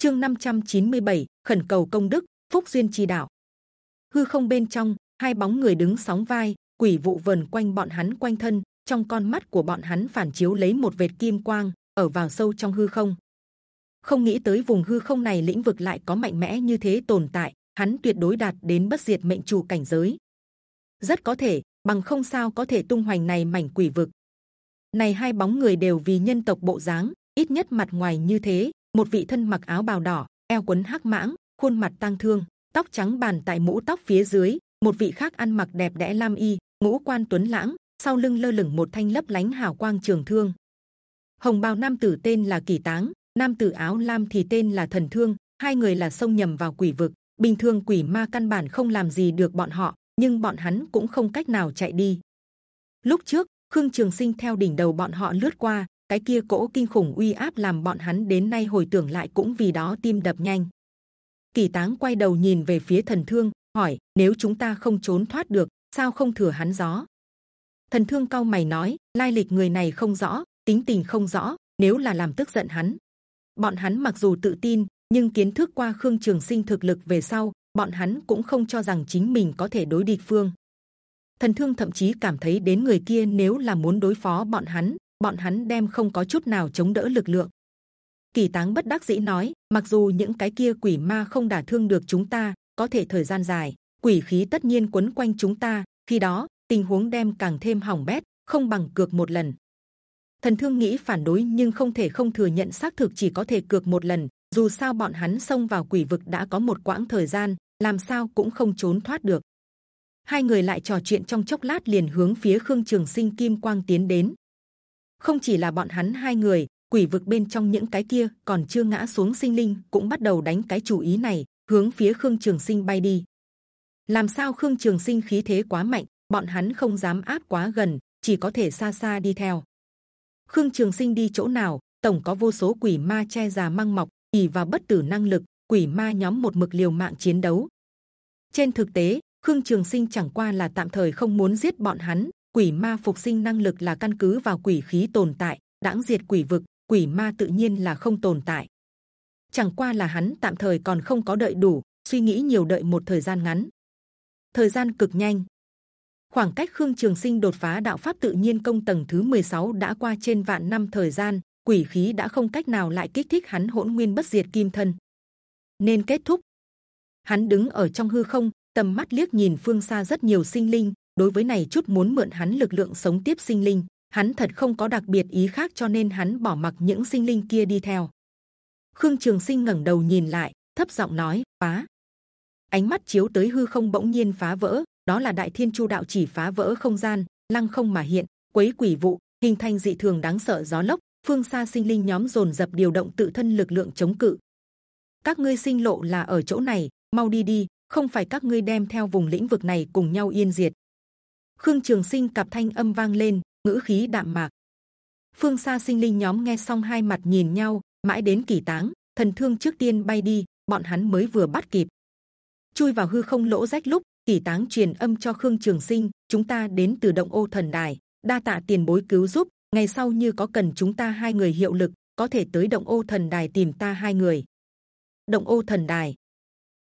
chương 597, khẩn cầu công đức phúc duyên chi đạo. Hư không bên trong hai bóng người đứng sóng vai quỷ vụ vần quanh bọn hắn quanh thân trong con mắt của bọn hắn phản chiếu lấy một vệt kim quang ở vào sâu trong hư không. Không nghĩ tới vùng hư không này lĩnh vực lại có mạnh mẽ như thế tồn tại hắn tuyệt đối đạt đến bất diệt mệnh chủ cảnh giới. Rất có thể bằng không sao có thể tung hoành này mảnh quỷ vực. Này hai bóng người đều vì nhân tộc bộ dáng ít nhất mặt ngoài như thế một vị thân mặc áo bào đỏ, eo quấn hắc mãng, khuôn mặt tang thương, tóc trắng bàn tại mũ tóc phía dưới. Một vị khác ăn mặc đẹp đẽ lam y, ngũ quan tuấn lãng, sau lưng lơ lửng một thanh lấp lánh hào quang trường thương. Hồng bào nam tử tên là kỳ táng, nam tử áo lam thì tên là thần thương, hai người là sông nhầm vào quỷ vực. Bình thường quỷ ma căn bản không làm gì được bọn họ, nhưng bọn hắn cũng không cách nào chạy đi. Lúc trước, khương trường sinh theo đỉnh đầu bọn họ lướt qua cái kia cỗ kinh khủng uy áp làm bọn hắn đến nay hồi tưởng lại cũng vì đó tim đập nhanh. Kỳ táng quay đầu nhìn về phía thần thương, hỏi, nếu chúng ta không trốn thoát được, sao không thừa hắn gió? Thần thương cao mày nói, lai lịch người này không rõ, tính tình không rõ, nếu là làm tức giận hắn. Bọn hắn mặc dù tự tin, nhưng kiến thức qua khương trường sinh thực lực về sau, bọn hắn cũng không cho rằng chính mình có thể đối địch phương. Thần thương thậm chí cảm thấy đến người kia nếu là muốn đối phó bọn hắn bọn hắn đem không có chút nào chống đỡ lực lượng. Kỳ táng bất đắc dĩ nói, mặc dù những cái kia quỷ ma không đả thương được chúng ta, có thể thời gian dài, quỷ khí tất nhiên quấn quanh chúng ta, khi đó, tình huống đem càng thêm hỏng bét, không bằng cược một lần. Thần thương nghĩ phản đối nhưng không thể không thừa nhận xác thực chỉ có thể cược một lần, dù sao bọn hắn xông vào quỷ vực đã có một quãng thời gian, làm sao cũng không trốn thoát được. Hai người lại trò chuyện trong chốc lát liền hướng phía khương trường sinh kim quang tiến đến không chỉ là bọn hắn hai người, quỷ vực bên trong những cái kia còn chưa ngã xuống sinh linh cũng bắt đầu đánh cái chủ ý này, hướng phía khương trường sinh bay đi. Làm sao khương trường sinh khí thế quá mạnh, bọn hắn không dám áp quá gần, chỉ có thể xa xa đi theo. Khương trường sinh đi chỗ nào, tổng có vô số quỷ ma che già măng mọc ỉ vào bất tử năng lực, quỷ ma nhóm một mực liều mạng chiến đấu. Trên thực tế, khương trường sinh chẳng qua là tạm thời không muốn giết bọn hắn quỷ ma phục sinh năng lực là căn cứ vào quỷ khí tồn tại đãng diệt quỷ vực, quỷ ma tự nhiên là không tồn tại. Chẳng qua là hắn tạm thời còn không có đợi đủ, suy nghĩ nhiều đợi một thời gian ngắn. Thời gian cực nhanh. Khoảng cách khương trường sinh đột phá đạo pháp tự nhiên công tầng thứ 16 đã qua trên vạn năm thời gian, quỷ khí đã không cách nào lại kích thích hắn hỗn nguyên bất diệt kim thân. Nên kết thúc. Hắn đứng ở trong hư không, tầm mắt liếc nhìn phương xa rất nhiều sinh linh đối với này chút muốn mượn hắn lực lượng sống tiếp sinh linh, hắn thật không có đặc biệt ý khác cho nên hắn bỏ mặc những sinh linh kia đi theo. Khương trường sinh ngẩng đầu nhìn lại, thấp giọng nói, phá. Ánh mắt chiếu tới hư không bỗng nhiên phá vỡ, đó là đại thiên chu đạo chỉ phá vỡ không gian, lăng không mà hiện, quấy quỷ vụ, hình thành dị thường đáng sợ gió lốc, phương xa sinh linh nhóm dồn dập điều động tự thân lực lượng chống cự. Các ngươi sinh lộ là ở chỗ này, mau đi đi, không phải các ngươi đem theo vùng lĩnh vực này cùng nhau yên diệt khương trường sinh cặp thanh âm vang lên, ngữ khí đạm mạc. Phương xa sinh linh nhóm nghe xong hai mặt nhìn nhau, mãi đến kỳ táng, thần thương trước tiên bay đi, bọn hắn mới vừa bắt kịp. Chui vào hư không lỗ rách lúc kỳ táng truyền âm cho khương trường sinh, chúng ta đến từ động ô thần đài, đa tạ tiền bối cứu giúp, ngày sau như có cần chúng ta hai người hiệu lực, có thể tới động ô thần đài tìm ta hai người. Động ô thần đài.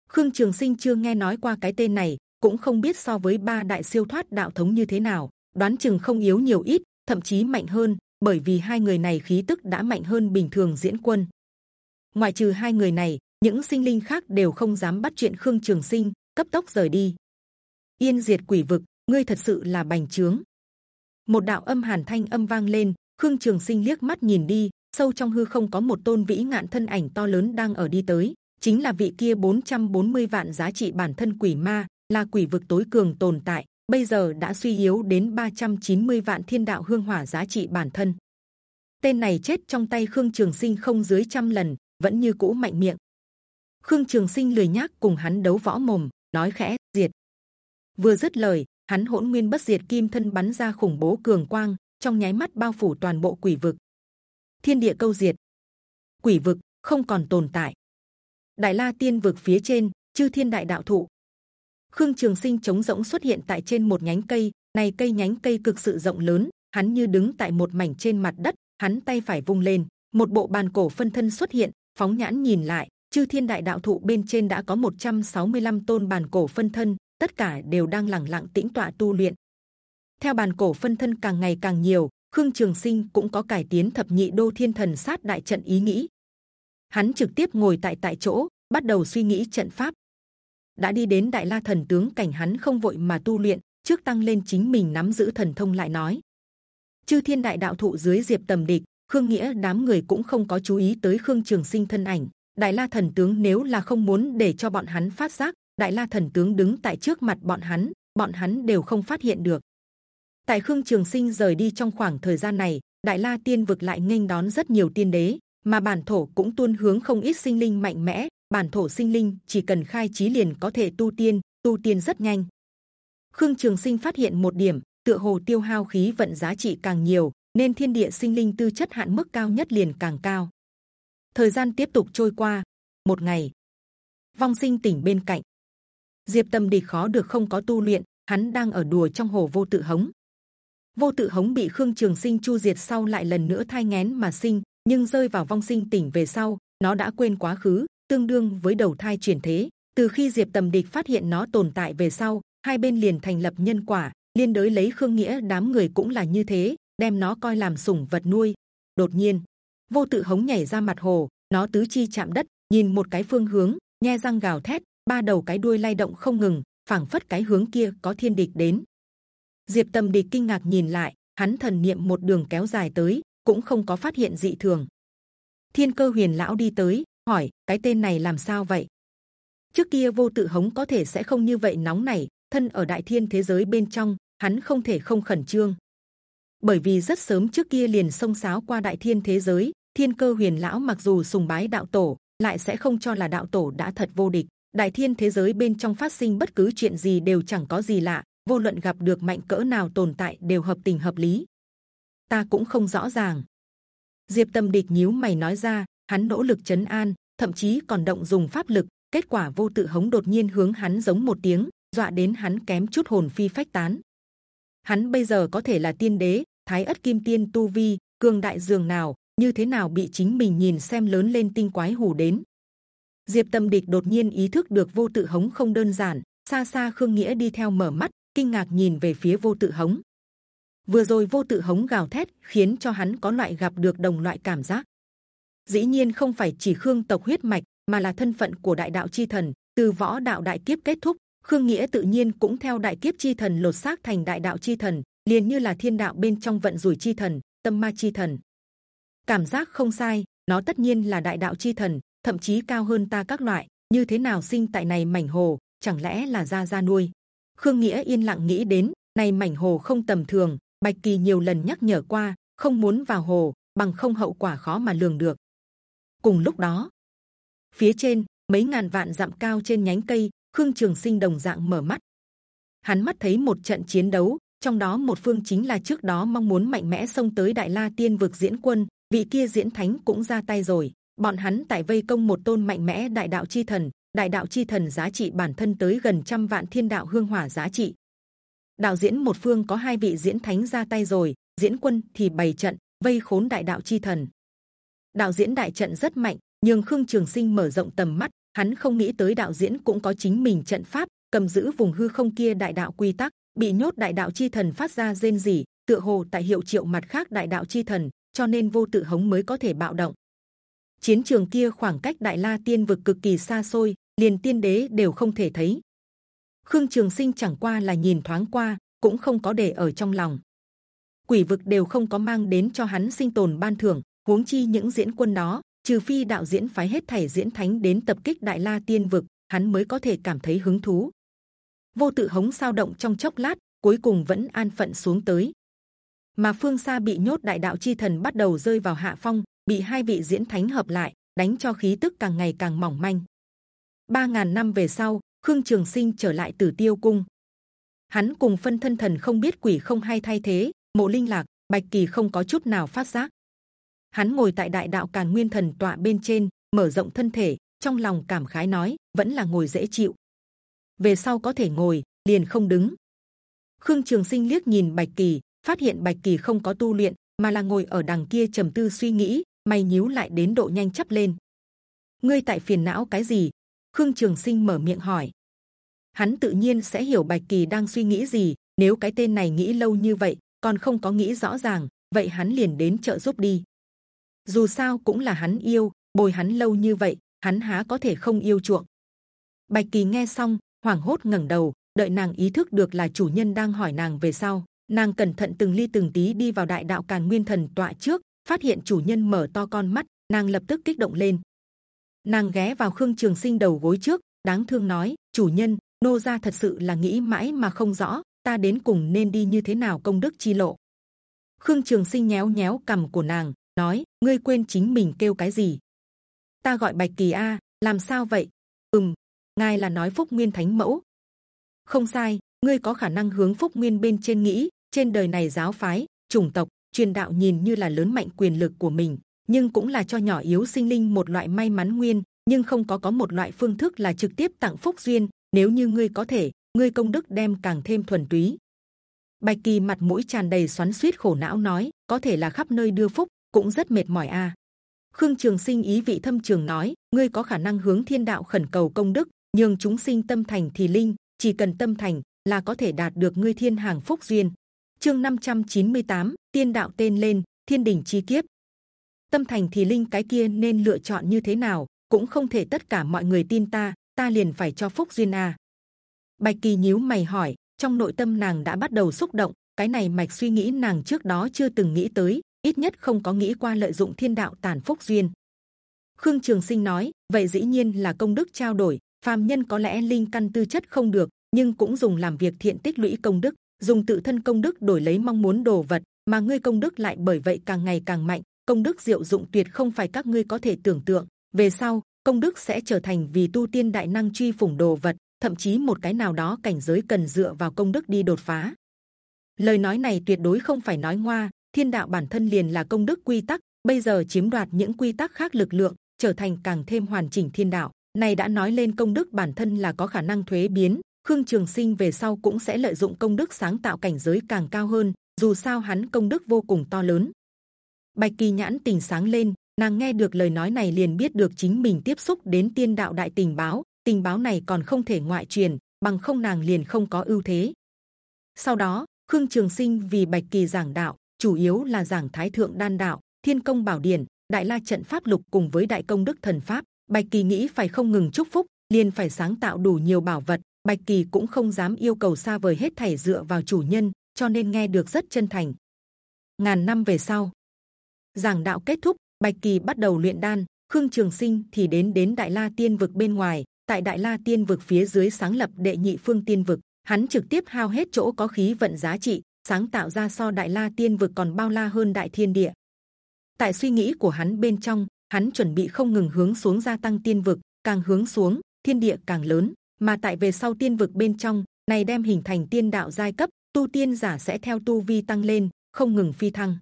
Khương trường sinh chưa nghe nói qua cái tên này cũng không biết so với ba đại siêu thoát đạo thống như thế nào, đoán chừng không yếu nhiều ít, thậm chí mạnh hơn, bởi vì hai người này khí tức đã mạnh hơn bình thường diễn quân. Ngoại trừ hai người này, những sinh linh khác đều không dám bắt chuyện khương trường sinh, cấp tốc rời đi. Yên diệt quỷ vực, ngươi thật sự là bành trướng. Một đạo âm hàn thanh âm vang lên, khương trường sinh liếc mắt nhìn đi, sâu trong hư không có một tôn vĩ ngạn thân ảnh to lớn đang ở đi tới, chính là vị kia 440 vạn giá trị bản thân quỷ ma là quỷ vực tối cường tồn tại, bây giờ đã suy yếu đến 390 vạn thiên đạo hương hỏa giá trị bản thân. Tên này chết trong tay khương trường sinh không dưới trăm lần, vẫn như cũ mạnh miệng. Khương trường sinh lười nhác cùng hắn đấu võ mồm, nói khẽ, diệt. Vừa dứt lời, hắn hỗn nguyên bất diệt kim thân bắn ra khủng bố cường quang, trong nháy mắt bao phủ toàn bộ quỷ vực. Thiên địa câu diệt. Quỷ vực không còn tồn tại. Đại la tiên vực phía trên, chư thiên đại đạo thụ khương trường sinh chống rỗng xuất hiện tại trên một nhánh cây này cây nhánh cây cực sự rộng lớn hắn như đứng tại một mảnh trên mặt đất hắn tay phải vung lên một bộ bàn cổ phân thân xuất hiện phóng nhãn nhìn lại chư thiên đại đạo thụ bên trên đã có 165 tôn bàn cổ phân thân, tất cả đều đang lẳng lặng tĩnh tọa tu luyện. Theo bàn cổ phân thân càng ngày càng nhiều, Khương Trường Sinh cũng có cải tiến thập nhị đô thiên thần sát đại trận ý nghĩ. Hắn trực tiếp ngồi tại tại chỗ, bắt đầu suy nghĩ trận pháp đã đi đến đại la thần tướng cảnh hắn không vội mà tu luyện, trước tăng lên chính mình nắm giữ thần thông lại nói. chư thiên đại đạo thụ dưới diệp tầm địch, khương nghĩa đám người cũng không có chú ý tới khương trường sinh thân ảnh. đại la thần tướng nếu là không muốn để cho bọn hắn phát giác, đại la thần tướng đứng tại trước mặt bọn hắn, bọn hắn đều không phát hiện được. tại khương trường sinh rời đi trong khoảng thời gian này, đại la tiên vực lại nghênh đón rất nhiều tiên đế, mà bản thổ cũng tuôn hướng không ít sinh linh mạnh mẽ bản thổ sinh linh chỉ cần khai trí liền có thể tu tiên, tu tiên rất nhanh. Khương Trường Sinh phát hiện một điểm, tựa hồ tiêu hao khí vận giá trị càng nhiều, nên thiên địa sinh linh tư chất hạn mức cao nhất liền càng cao. Thời gian tiếp tục trôi qua, một ngày, vong sinh tỉnh bên cạnh, Diệp Tâm Địch khó được không có tu luyện, hắn đang ở đùa trong hồ vô tự hống. Vô tự hống bị Khương Trường Sinh chu diệt sau lại lần nữa thai ngén mà sinh, nhưng rơi vào vong sinh tỉnh về sau, nó đã quên quá khứ, tương đương với đầu thai chuyển thế. Từ khi Diệp Tầm Địch phát hiện nó tồn tại về sau, hai bên liền thành lập nhân quả, liên đới lấy Khương Nghĩa đám người cũng là như thế, đem nó coi làm sủng vật nuôi. Đột nhiên, vô tự hống nhảy ra mặt hồ, nó tứ chi chạm đất, nhìn một cái phương hướng, nhe răng gào thét, ba đầu cái đuôi lay động không ngừng, phảng phất cái hướng kia có thiên địch đến. Diệp Tầm Địch kinh ngạc nhìn lại, hắn thần niệm một đường kéo dài tới, cũng không có phát hiện dị thường. Thiên cơ huyền lão đi tới, hỏi cái tên này làm sao vậy? Trước kia vô tự hống có thể sẽ không như vậy nóng này, thân ở đại thiên thế giới bên trong, hắn không thể không khẩn trương. Bởi vì rất sớm trước kia liền xông xáo qua đại thiên thế giới, thiên cơ huyền lão mặc dù sùng bái đạo tổ, lại sẽ không cho là đạo tổ đã thật vô địch. Đại thiên thế giới bên trong phát sinh bất cứ chuyện gì đều chẳng có gì lạ, vô luận gặp được mạnh cỡ nào tồn tại đều hợp tình hợp lý. Ta cũng không rõ ràng. Diệp Tâm Địch nhíu mày nói ra, hắn nỗ lực chấn an, thậm chí còn động dùng pháp lực. Kết quả vô tự hống đột nhiên hướng hắn giống một tiếng, dọa đến hắn kém chút hồn phi phách tán. Hắn bây giờ có thể là tiên đế, thái ất kim tiên tu vi, cường đại dường nào, như thế nào bị chính mình nhìn xem lớn lên tinh quái hù đến. Diệp Tâm Địch đột nhiên ý thức được vô tự hống không đơn giản, xa xa Khương Nghĩa đi theo mở mắt, kinh ngạc nhìn về phía vô tự hống. Vừa rồi vô tự hống gào thét khiến cho hắn có loại gặp được đồng loại cảm giác. Dĩ nhiên không phải chỉ Khương tộc huyết mạch, mà là thân phận của đại đạo chi thần. Từ võ đạo đại kiếp kết thúc, Khương Nghĩa tự nhiên cũng theo đại kiếp chi thần lột xác thành đại đạo chi thần, liền như là thiên đạo bên trong vận rủi chi thần, tâm ma chi thần. Cảm giác không sai, nó tất nhiên là đại đạo chi thần, thậm chí cao hơn ta các loại. Như thế nào sinh tại này mảnh hồ, chẳng lẽ là gia gia nuôi? Khương Nghĩa yên lặng nghĩ đến, này mảnh hồ không tầm thường. Bạch Kỳ nhiều lần nhắc nhở qua, không muốn vào hồ, bằng không hậu quả khó mà lường được. Cùng lúc đó, phía trên mấy ngàn vạn dặm cao trên nhánh cây khương trường sinh đồng dạng mở mắt. Hắn mắt thấy một trận chiến đấu trong đó một phương chính là trước đó mong muốn mạnh mẽ xông tới đại la tiên vực diễn quân vị kia diễn thánh cũng ra tay rồi. Bọn hắn tại vây công một tôn mạnh mẽ đại đạo chi thần đại đạo chi thần giá trị bản thân tới gần trăm vạn thiên đạo hương hỏa giá trị. Đạo diễn một phương có hai vị diễn thánh ra tay rồi diễn quân thì bày trận vây khốn đại đạo chi thần đạo diễn đại trận rất mạnh, nhưng khương trường sinh mở rộng tầm mắt, hắn không nghĩ tới đạo diễn cũng có chính mình trận pháp, cầm giữ vùng hư không kia đại đạo quy tắc, bị nhốt đại đạo chi thần phát ra rên rỉ, tựa hồ tại hiệu triệu mặt khác đại đạo chi thần, cho nên vô tự hống mới có thể bạo động. Chiến trường kia khoảng cách đại la tiên vực cực kỳ xa xôi, liền tiên đế đều không thể thấy. Khương trường sinh chẳng qua là nhìn thoáng qua, cũng không có để ở trong lòng. Quỷ vực đều không có mang đến cho hắn sinh tồn ban thưởng huống chi những diễn quân đó, trừ phi đạo diễn phái hết thảy diễn thánh đến tập kích đại la tiên vực, hắn mới có thể cảm thấy hứng thú. Vô tự hống sao động trong chốc lát, cuối cùng vẫn an phận xuống tới. Mà phương xa bị nhốt đại đạo chi thần bắt đầu rơi vào hạ phong, bị hai vị diễn thánh hợp lại, đánh cho khí tức càng ngày càng mỏng manh. Ba ngàn năm về sau, khương trường sinh trở lại tử tiêu cung. Hắn cùng phân thân thần không biết quỷ không hay thay thế, mộ linh lạc, bạch kỳ không có chút nào phát giác hắn ngồi tại đại đạo càn nguyên thần tọa bên trên, mở rộng thân thể, trong lòng cảm khái nói, vẫn là ngồi dễ chịu. Về sau có thể ngồi, liền không đứng. Khương trường sinh liếc nhìn bạch kỳ, phát hiện bạch kỳ không có tu luyện, mà là ngồi ở đằng kia trầm tư suy nghĩ, mày nhíu lại đến độ nhanh chắp lên. Ngươi tại phiền não cái gì? Khương trường sinh mở miệng hỏi. Hắn tự nhiên sẽ hiểu bạch kỳ đang suy nghĩ gì, nếu cái tên này nghĩ lâu như vậy, còn không có nghĩ rõ ràng, vậy hắn liền đến trợ giúp đi dù sao cũng là hắn yêu, bồi hắn lâu như vậy, hắn há có thể không yêu chuộng. Bạch kỳ nghe xong, hoảng hốt ngẩng đầu, đợi nàng ý thức được là chủ nhân đang hỏi nàng về sau, nàng cẩn thận từng ly từng tí đi vào đại đạo càn nguyên thần tọa trước, phát hiện chủ nhân mở to con mắt, nàng lập tức kích động lên. Nàng ghé vào khương trường sinh đầu gối trước, đáng thương nói, chủ nhân, nô gia thật sự là nghĩ mãi mà không rõ, ta đến cùng nên đi như thế nào công đức chi lộ? Khương trường sinh nhéo nhéo cầm của nàng nói, ngươi quên chính mình kêu cái gì? Ta gọi bạch kỳ a, làm sao vậy? Ừm, ngài là nói phúc nguyên thánh mẫu. Không sai, ngươi có khả năng hướng phúc nguyên bên trên nghĩ, trên đời này giáo phái, chủng tộc, truyền đạo nhìn như là lớn mạnh quyền lực của mình, nhưng cũng là cho nhỏ yếu sinh linh một loại may mắn nguyên, nhưng không có có một loại phương thức là trực tiếp tặng phúc duyên, nếu như ngươi có thể, ngươi công đức đem càng thêm thuần túy. Bạch kỳ mặt mũi tràn đầy xoắn xuýt khổ não nói, có thể là khắp nơi đưa phúc cũng rất mệt mỏi a khương trường sinh ý vị thâm trường nói ngươi có khả năng hướng thiên đạo khẩn cầu công đức nhưng chúng sinh tâm thành thì linh chỉ cần tâm thành là có thể đạt được ngươi thiên hàng phúc duyên. Chương 598, t i ê n đạo tên lên thiên đình chi kiếp. Tâm thành thì linh cái kia nên lựa chọn như thế nào cũng không thể tất cả mọi người tin ta ta liền phải cho phúc duyên à. bạch kỳ nhíu mày hỏi trong nội tâm nàng đã bắt đầu xúc động cái này mạch suy nghĩ nàng trước đó chưa từng nghĩ tới ít nhất không có nghĩ qua lợi dụng thiên đạo tàn phúc duyên. Khương trường sinh nói, vậy dĩ nhiên là công đức trao đổi, phàm nhân có lẽ linh căn tư chất không được, nhưng cũng dùng làm việc thiện tích lũy công đức, dùng tự thân công đức đổi lấy mong muốn đồ vật, mà ngươi công đức lại bởi vậy càng ngày càng mạnh. Công đức diệu dụng tuyệt không phải các ngươi có thể tưởng tượng. Về sau, công đức sẽ trở thành vì tu tiên đại năng truy phủng đồ vật, thậm chí một cái nào đó cảnh giới cần dựa vào công đức đi đột phá. Lời nói này tuyệt đối không phải nói ngoa thiên đạo bản thân liền là công đức quy tắc bây giờ chiếm đoạt những quy tắc khác lực lượng trở thành càng thêm hoàn chỉnh thiên đạo này đã nói lên công đức bản thân là có khả năng thuế biến Khương Trường Sinh về sau cũng sẽ lợi dụng công đức sáng tạo cảnh giới càng cao hơn. Dù sao hắn công đức vô cùng to lớn. Bạch Kỳ nhãn tình sáng lên, nàng nghe được lời nói này liền biết được chính mình tiếp xúc đến tiên đạo đại tình báo. Tình báo này còn không thể ngoại truyền, bằng không nàng liền không có ưu thế. Sau đó, Khương Trường Sinh vì Bạch Kỳ giảng đạo, chủ yếu là giảng Thái Thượng Đan đạo, Thiên Công Bảo Điển, Đại La Trận Pháp Lục cùng với Đại Công Đức Thần Pháp. Bạch Kỳ nghĩ phải không ngừng chúc phúc, liền phải sáng tạo đủ nhiều bảo vật, Bạch Kỳ cũng không dám yêu cầu xa vời hết thảy dựa vào chủ nhân, cho nên nghe được rất chân thành. Ngàn năm về sau, giảng đạo kết thúc, Bạch Kỳ bắt đầu luyện đan, Khương Trường Sinh thì đến đến Đại La Tiên vực bên ngoài. Tại Đại La Tiên vực phía dưới sáng lập đệ nhị phương Tiên vực, hắn trực tiếp hao hết chỗ có khí vận giá trị, sáng tạo ra so Đại La Tiên vực còn bao la hơn Đại Thiên Địa. Tại suy nghĩ của hắn bên trong, hắn chuẩn bị không ngừng hướng xuống gia tăng Tiên vực, càng hướng xuống, thiên địa càng lớn. Mà tại về sau tiên vực bên trong này đem hình thành tiên đạo giai cấp tu tiên giả sẽ theo tu vi tăng lên không ngừng phi thăng.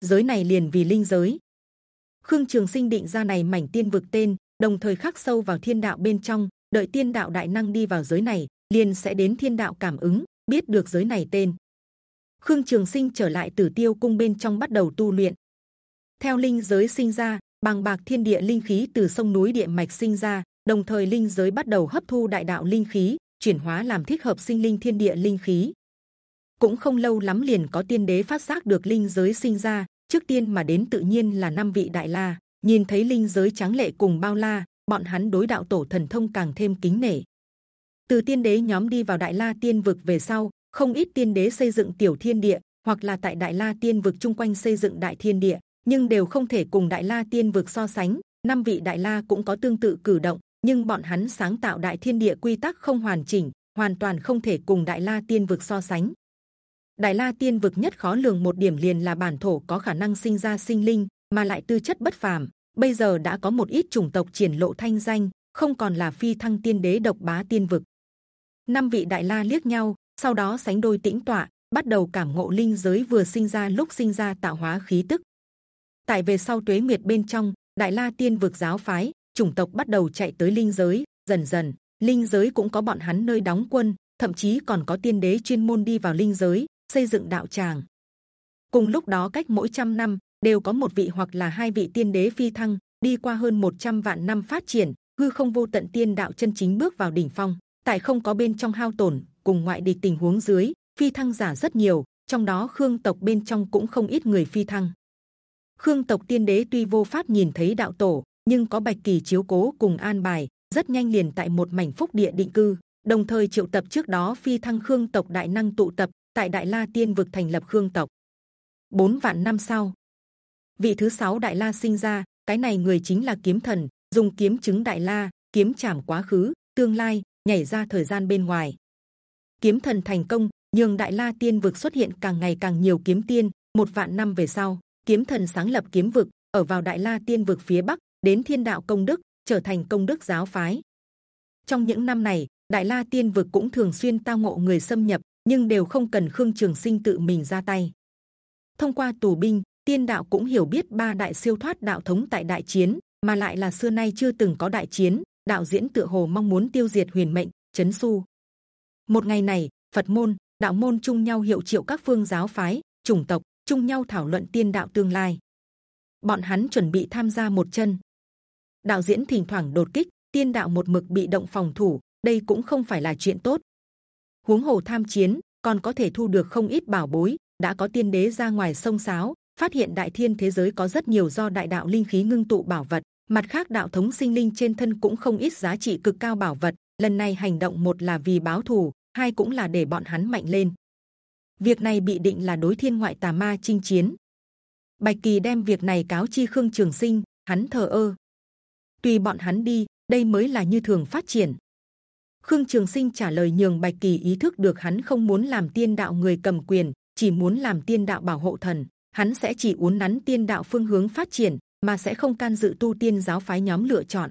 Giới này liền vì linh giới. Khương trường sinh định ra này mảnh tiên vực tên đồng thời khắc sâu vào thiên đạo bên trong đợi tiên đạo đại năng đi vào giới này liền sẽ đến thiên đạo cảm ứng biết được giới này tên khương trường sinh trở lại tử tiêu cung bên trong bắt đầu tu luyện theo linh giới sinh ra bằng bạc thiên địa linh khí từ sông núi địa mạch sinh ra đồng thời linh giới bắt đầu hấp thu đại đạo linh khí, chuyển hóa làm thích hợp sinh linh thiên địa linh khí. Cũng không lâu lắm liền có tiên đế phát giác được linh giới sinh ra, trước tiên mà đến tự nhiên là năm vị đại la. Nhìn thấy linh giới trắng lệ cùng bao la, bọn hắn đối đạo tổ thần thông càng thêm kính nể. Từ tiên đế nhóm đi vào đại la tiên vực về sau, không ít tiên đế xây dựng tiểu thiên địa, hoặc là tại đại la tiên vực chung quanh xây dựng đại thiên địa, nhưng đều không thể cùng đại la tiên vực so sánh. năm vị đại la cũng có tương tự cử động, nhưng bọn hắn sáng tạo đại thiên địa quy tắc không hoàn chỉnh, hoàn toàn không thể cùng đại la tiên vực so sánh. Đại la tiên vực nhất khó lường một điểm liền là bản thổ có khả năng sinh ra sinh linh, mà lại tư chất bất phàm. Bây giờ đã có một ít chủng tộc triển lộ thanh danh, không còn là phi thăng tiên đế độc bá tiên vực. Năm vị đại la liếc nhau, sau đó sánh đôi tĩnh tọa, bắt đầu cảm ngộ linh giới vừa sinh ra lúc sinh ra tạo hóa khí tức. Tại về sau tuế nguyệt bên trong, đại la tiên vực giáo phái chủng tộc bắt đầu chạy tới linh giới dần dần linh giới cũng có bọn hắn nơi đóng quân thậm chí còn có tiên đế chuyên môn đi vào linh giới xây dựng đạo tràng cùng lúc đó cách mỗi trăm năm đều có một vị hoặc là hai vị tiên đế phi thăng đi qua hơn 100 vạn năm phát triển hư không vô tận tiên đạo chân chính bước vào đỉnh phong tại không có bên trong hao tổn cùng ngoại địch tình huống dưới, phi thăng giả rất nhiều, trong đó khương tộc bên trong cũng không ít người phi thăng. Khương tộc tiên đế tuy vô pháp nhìn thấy đạo tổ, nhưng có bạch kỳ chiếu cố cùng an bài, rất nhanh liền tại một mảnh phúc địa định cư. Đồng thời triệu tập trước đó phi thăng khương tộc đại năng tụ tập tại đại la tiên vực thành lập khương tộc. Bốn vạn năm sau, vị thứ sáu đại la sinh ra, cái này người chính là kiếm thần, dùng kiếm chứng đại la, kiếm chạm quá khứ, tương lai, nhảy ra thời gian bên ngoài kiếm thần thành công, nhường đại la tiên vực xuất hiện càng ngày càng nhiều kiếm tiên. Một vạn năm về sau, kiếm thần sáng lập kiếm vực, ở vào đại la tiên vực phía bắc, đến thiên đạo công đức, trở thành công đức giáo phái. Trong những năm này, đại la tiên vực cũng thường xuyên tao ngộ người xâm nhập, nhưng đều không cần khương trường sinh tự mình ra tay. Thông qua tù binh, tiên đạo cũng hiểu biết ba đại siêu thoát đạo thống tại đại chiến, mà lại là xưa nay chưa từng có đại chiến. Đạo diễn tựa hồ mong muốn tiêu diệt huyền mệnh, chấn su một ngày này, phật môn, đạo môn chung nhau hiệu triệu các phương giáo phái, chủng tộc, chung nhau thảo luận tiên đạo tương lai. Bọn hắn chuẩn bị tham gia một chân. Đạo diễn thỉnh thoảng đột kích, tiên đạo một mực bị động phòng thủ, đây cũng không phải là chuyện tốt. Huống hồ tham chiến, còn có thể thu được không ít bảo bối, đã có tiên đế ra ngoài sông sáo, phát hiện đại thiên thế giới có rất nhiều do đại đạo linh khí ngưng tụ bảo vật, mặt khác đạo thống sinh linh trên thân cũng không ít giá trị cực cao bảo vật, lần này hành động một là vì báo thù hai cũng là để bọn hắn mạnh lên. Việc này bị định là đối thiên ngoại tà ma chinh chiến. Bạch kỳ đem việc này cáo chi khương trường sinh, hắn thờ ơ. Tùy bọn hắn đi, đây mới là như thường phát triển. Khương trường sinh trả lời nhường bạch kỳ ý thức được hắn không muốn làm tiên đạo người cầm quyền, chỉ muốn làm tiên đạo bảo hộ thần. Hắn sẽ chỉ uốn nắn tiên đạo phương hướng phát triển, mà sẽ không can dự tu tiên giáo phái nhóm lựa chọn.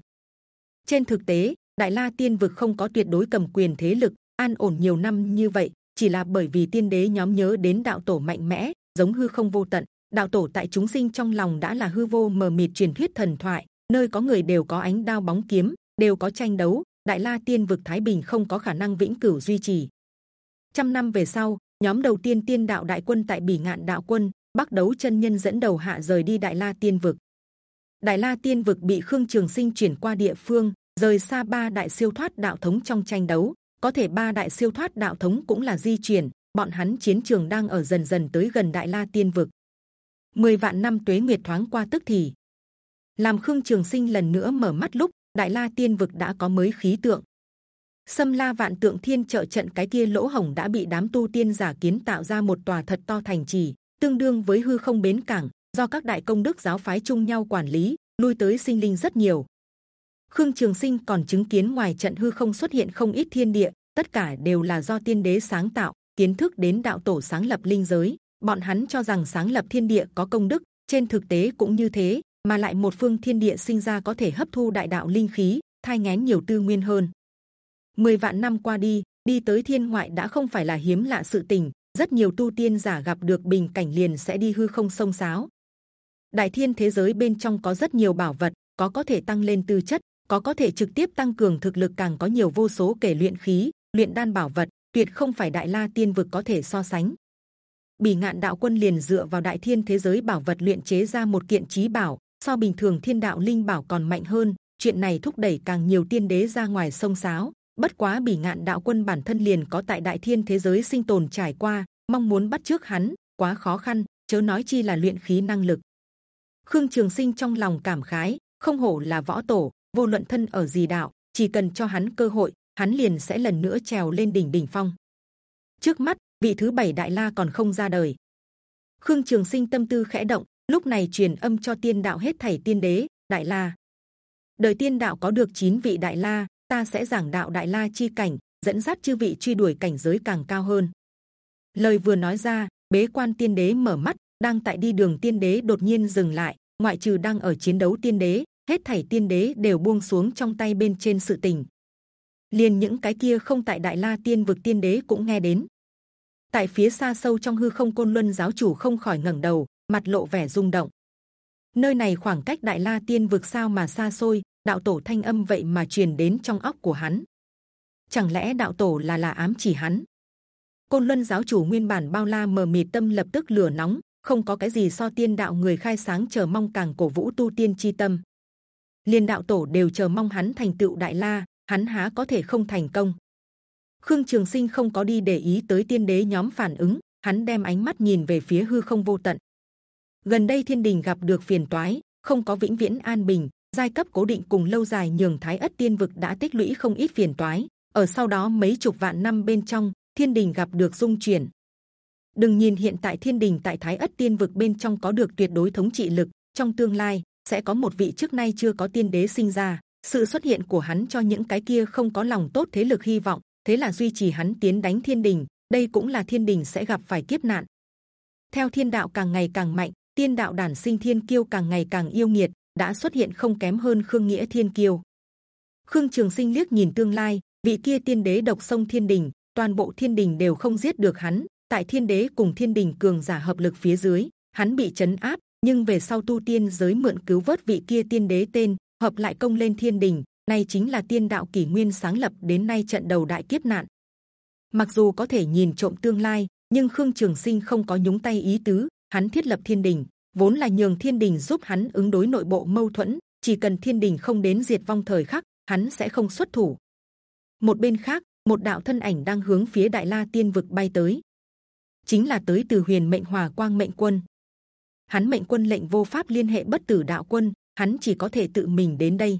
Trên thực tế, đại la tiên vực không có tuyệt đối cầm quyền thế lực an ổn nhiều năm như vậy, chỉ là bởi vì tiên đế nhóm nhớ đến đạo tổ mạnh mẽ, giống hư không vô tận. Đạo tổ tại chúng sinh trong lòng đã là hư vô mờ mịt truyền thuyết thần thoại, nơi có người đều có ánh đao bóng kiếm, đều có tranh đấu. Đại la tiên vực thái bình không có khả năng vĩnh cửu duy trì. Trăm năm về sau, nhóm đầu tiên tiên đạo đại quân tại bỉ ngạn đạo quân, bắc đấu chân nhân dẫn đầu hạ rời đi đại la tiên vực. Đại la tiên vực bị khương trường sinh chuyển qua địa phương, rời xa ba đại siêu thoát đạo thống trong tranh đấu có thể ba đại siêu thoát đạo thống cũng là di chuyển bọn hắn chiến trường đang ở dần dần tới gần đại la tiên vực. Mười vạn năm tuế nguyệt thoáng qua tức thì làm khương trường sinh lần nữa mở mắt lúc đại la tiên vực đã có mới khí tượng. Xâm la vạn tượng thiên trợ trận cái kia lỗ hổng đã bị đám tu tiên giả kiến tạo ra một tòa thật to thành trì, tương đương với hư không bến cảng, do các đại công đức giáo phái chung nhau quản lý, lui tới sinh linh rất nhiều khương trường sinh còn chứng kiến ngoài trận hư không xuất hiện không ít thiên địa, tất cả đều là do tiên đế sáng tạo, kiến thức đến đạo tổ sáng lập linh giới. Bọn hắn cho rằng sáng lập thiên địa có công đức, trên thực tế cũng như thế, mà lại một phương thiên địa sinh ra có thể hấp thu đại đạo linh khí thay ngén nhiều tư nguyên hơn. Mười vạn năm qua đi đi tới thiên ngoại đã không phải là hiếm lạ sự tình, rất nhiều tu tiên giả gặp được bình cảnh liền sẽ đi hư không sông sáo. Đại thiên thế giới bên trong có rất nhiều bảo vật, có có thể tăng lên tư chất có có thể trực tiếp tăng cường thực lực, càng có nhiều vô số kể luyện khí, luyện đan bảo vật, tuyệt không phải đại la tiên vực có thể so sánh. Bỉ ngạn đạo quân liền dựa vào đại thiên thế giới bảo vật luyện chế ra một kiện trí bảo, so bình thường thiên đạo linh bảo còn mạnh hơn. Chuyện này thúc đẩy càng nhiều tiên đế ra ngoài sông sáo. Bất quá bỉ ngạn đạo quân bản thân liền có tại đại thiên thế giới sinh tồn trải qua, mong muốn bắt trước hắn, quá khó khăn, chớ nói chi là luyện khí năng lực. Khương trường sinh trong lòng cảm khái, không hổ là võ tổ vô luận thân ở gì đạo, chỉ cần cho hắn cơ hội, hắn liền sẽ lần nữa trèo lên đỉnh đỉnh phong. Trước mắt, vị thứ bảy đại la còn không ra đời. Khương trường sinh tâm tư khẽ động, lúc này truyền âm cho tiên đạo hết thảy tiên đế, đại la. Đời tiên đạo có được chín vị đại la, ta sẽ giảng đạo đại la chi cảnh, dẫn dắt chư vị truy đuổi cảnh giới càng cao hơn. Lời vừa nói ra, bế quan tiên đế mở mắt, đang tại đi đường tiên đế đột nhiên dừng lại, ngoại trừ đang ở chiến đấu tiên đế hết thảy tiên đế đều buông xuống trong tay bên trên sự tình. Liền những cái kia không tại đại la tiên vực tiên đế cũng nghe đến. Tại phía xa sâu trong hư không côn luân giáo chủ không khỏi ngẩng đầu, mặt lộ vẻ rung động. Nơi này khoảng cách đại la tiên vực sao mà xa xôi, đạo tổ thanh âm vậy mà truyền đến trong óc của hắn. Chẳng lẽ đạo tổ là là ám chỉ hắn? Côn luân giáo chủ nguyên bản bao la mờ mịt tâm lập tức lửa nóng, không có cái gì so tiên đạo người khai sáng chờ mong càng cổ vũ tu tiên chi tâm liên đạo tổ đều chờ mong hắn thành tựu đại la, hắn há có thể không thành công. Khương trường sinh không có đi để ý tới tiên đế nhóm phản ứng, hắn đem ánh mắt nhìn về phía hư không vô tận. Gần đây thiên đình gặp được phiền toái, không có vĩnh viễn an bình, giai cấp cố định cùng lâu dài nhường thái ất tiên vực đã tích lũy không ít phiền toái. Ở sau đó mấy chục vạn năm bên trong, thiên đình gặp được dung chuyển. Đừng nhìn hiện tại thiên đình tại thái ất tiên vực bên trong có được tuyệt đối thống trị lực, trong tương lai sẽ có một vị trước nay chưa có tiên đế sinh ra. Sự xuất hiện của hắn cho những cái kia không có lòng tốt thế lực hy vọng, thế là duy trì hắn tiến đánh thiên đình, đây cũng là thiên đình sẽ gặp phải kiếp nạn. Theo thiên đạo càng ngày càng mạnh, tiên đạo đản sinh thiên kiêu càng ngày càng yêu nghiệt, đã xuất hiện không kém hơn khương nghĩa thiên kiêu. Khương trường sinh liếc nhìn tương lai, vị kia tiên đế độc sông thiên đình, toàn bộ thiên đình đều không giết được hắn, tại thiên đế cùng thiên đình cường giả hợp lực phía dưới, hắn bị chấn áp nhưng về sau tu tiên giới mượn cứu vớt vị kia tiên đế tên, hợp lại công lên thiên đình này chính là tiên đạo kỷ nguyên sáng lập, đến nay trận đầu đại kiếp nạn. Mặc dù có thể nhìn trộm tương lai, nhưng khương trường sinh không có nhúng tay ý tứ, hắn thiết lập thiên đình, vốn là nhường thiên đình giúp hắn ứng đối nội bộ mâu thuẫn, chỉ cần thiên đình không đến diệt vong thời khắc, hắn sẽ không xuất thủ. Một bên khác, một đạo thân ảnh đang hướng phía đại la tiên vực bay tới. Chính là tới từ huyền mệnh hòa quang mệnh quân hắn mệnh quân lệnh vô pháp liên hệ bất tử đạo quân, hắn chỉ có thể tự mình đến đây.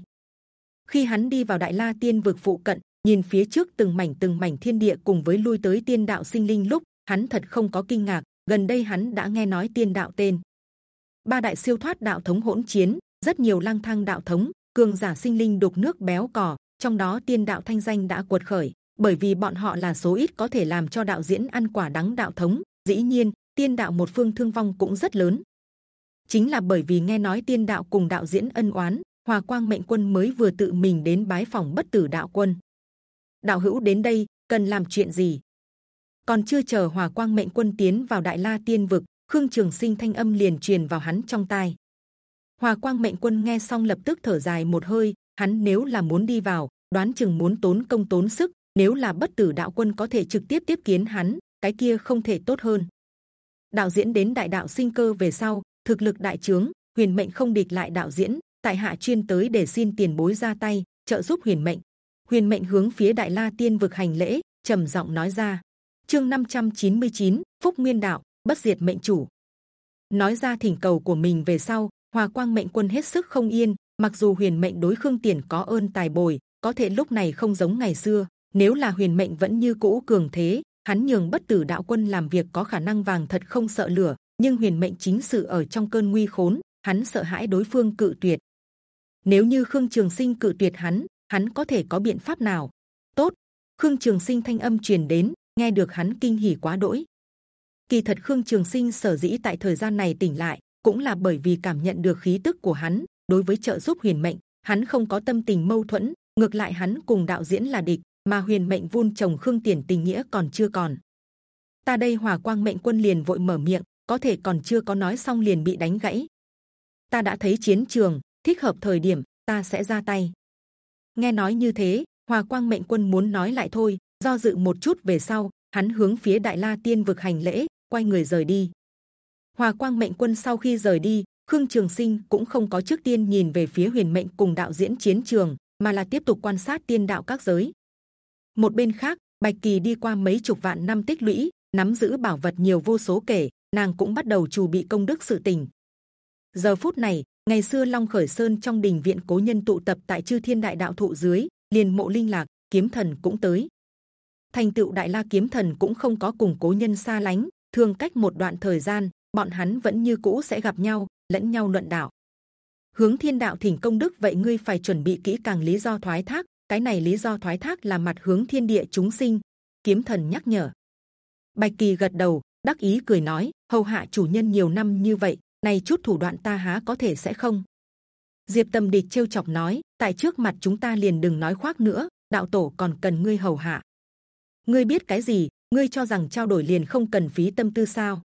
Khi hắn đi vào đại la tiên vực phụ cận, nhìn phía trước từng mảnh từng mảnh thiên địa cùng với lui tới tiên đạo sinh linh lúc, hắn thật không có kinh ngạc, gần đây hắn đã nghe nói tiên đạo tên. Ba đại siêu thoát đạo thống hỗn chiến, rất nhiều lang thang đạo thống, cường giả sinh linh đục nước béo cò, trong đó tiên đạo thanh danh đã cuột khởi, bởi vì bọn họ là số ít có thể làm cho đạo diễn ăn quả đắng đạo thống. Dĩ nhiên, tiên đạo một phương thương vong cũng rất lớn chính là bởi vì nghe nói tiên đạo cùng đạo diễn ân oán, hòa quang mệnh quân mới vừa tự mình đến bái phòng bất tử đạo quân. Đạo hữu đến đây, cần làm chuyện gì? Còn chưa chờ hòa quang mệnh quân tiến vào đại la tiên vực, khương trường sinh thanh âm liền truyền vào hắn trong tai. Hòa quang mệnh quân nghe xong lập tức thở dài một hơi, hắn nếu là muốn đi vào, đoán chừng muốn tốn công tốn sức, nếu là bất tử đạo quân có thể trực tiếp tiếp kiến hắn, cái kia không thể tốt hơn. Đạo diễn đến đại đạo sinh cơ về sau thực lực đại trướng huyền mệnh không địch lại đạo diễn tại hạ chuyên tới để xin tiền bối ra tay trợ giúp huyền mệnh. Huyền mệnh hướng phía đại la tiên vực hành lễ trầm giọng nói ra. Chương 599, phúc nguyên đạo bất diệt mệnh chủ. Nói ra thỉnh cầu của mình về sau hòa quang mệnh quân hết sức không yên mặc dù huyền mệnh đối khương tiền có ơn tài bồi có thể lúc này không giống ngày xưa nếu là huyền mệnh vẫn như cũ cường thế hắn nhường bất tử đạo quân làm việc có khả năng vàng thật không sợ lửa nhưng huyền mệnh chính sự ở trong cơn nguy khốn, hắn sợ hãi đối phương cự tuyệt. Nếu như khương trường sinh cự tuyệt hắn hắn có thể có biện pháp nào? Tốt. Khương trường sinh thanh âm truyền đến, nghe được hắn kinh hỉ quá đỗi. Kỳ thật khương trường sinh sở dĩ tại thời gian này tỉnh lại, cũng là bởi vì cảm nhận được khí tức của hắn, đối với trợ giúp huyền mệnh, hắn không có tâm tình mâu thuẫn, ngược lại hắn cùng đạo diễn là địch, mà huyền mệnh vun trồng khương tiền tình nghĩa còn chưa còn. Ta đây hòa quang mệnh quân liền vội mở miệng có thể còn chưa có nói xong liền bị đánh gãy. Ta đã thấy chiến trường, thích hợp thời điểm, ta sẽ ra tay. Nghe nói như thế, hòa quang mệnh quân muốn nói lại thôi, do dự một chút về sau, hắn hướng phía đại la tiên vực hành lễ, quay người rời đi. Hòa quang mệnh quân sau khi rời đi, khương trường sinh cũng không có trước tiên nhìn về phía huyền mệnh cùng đạo diễn chiến trường, mà là tiếp tục quan sát tiên đạo các giới. Một bên khác, bạch kỳ đi qua mấy chục vạn năm tích lũy, nắm giữ bảo vật nhiều vô số kể nàng cũng bắt đầu chủ bị công đức sự tình. Giờ phút này, ngày xưa long khởi sơn trong đình viện cố nhân tụ tập tại chư thiên đại đạo thụ dưới, liền mộ linh lạc, kiếm thần cũng tới. Thành tựu đại la kiếm thần cũng không có cùng cố nhân xa lánh, thường cách một đoạn thời gian, bọn hắn vẫn như cũ sẽ gặp nhau, lẫn nhau luận đạo. Hướng thiên đạo thỉnh công đức, vậy ngươi phải chuẩn bị kỹ càng lý do thoái thác, cái này lý do thoái thác là mặt hướng thiên địa chúng sinh. Kiếm thần nhắc nhở. Bạch kỳ gật đầu, đắc ý cười nói hầu hạ chủ nhân nhiều năm như vậy này chút thủ đoạn ta há có thể sẽ không? Diệp tâm địch trêu chọc nói, tại trước mặt chúng ta liền đừng nói khoác nữa, đạo tổ còn cần ngươi hầu hạ. Ngươi biết cái gì, ngươi cho rằng trao đổi liền không cần phí tâm tư sao?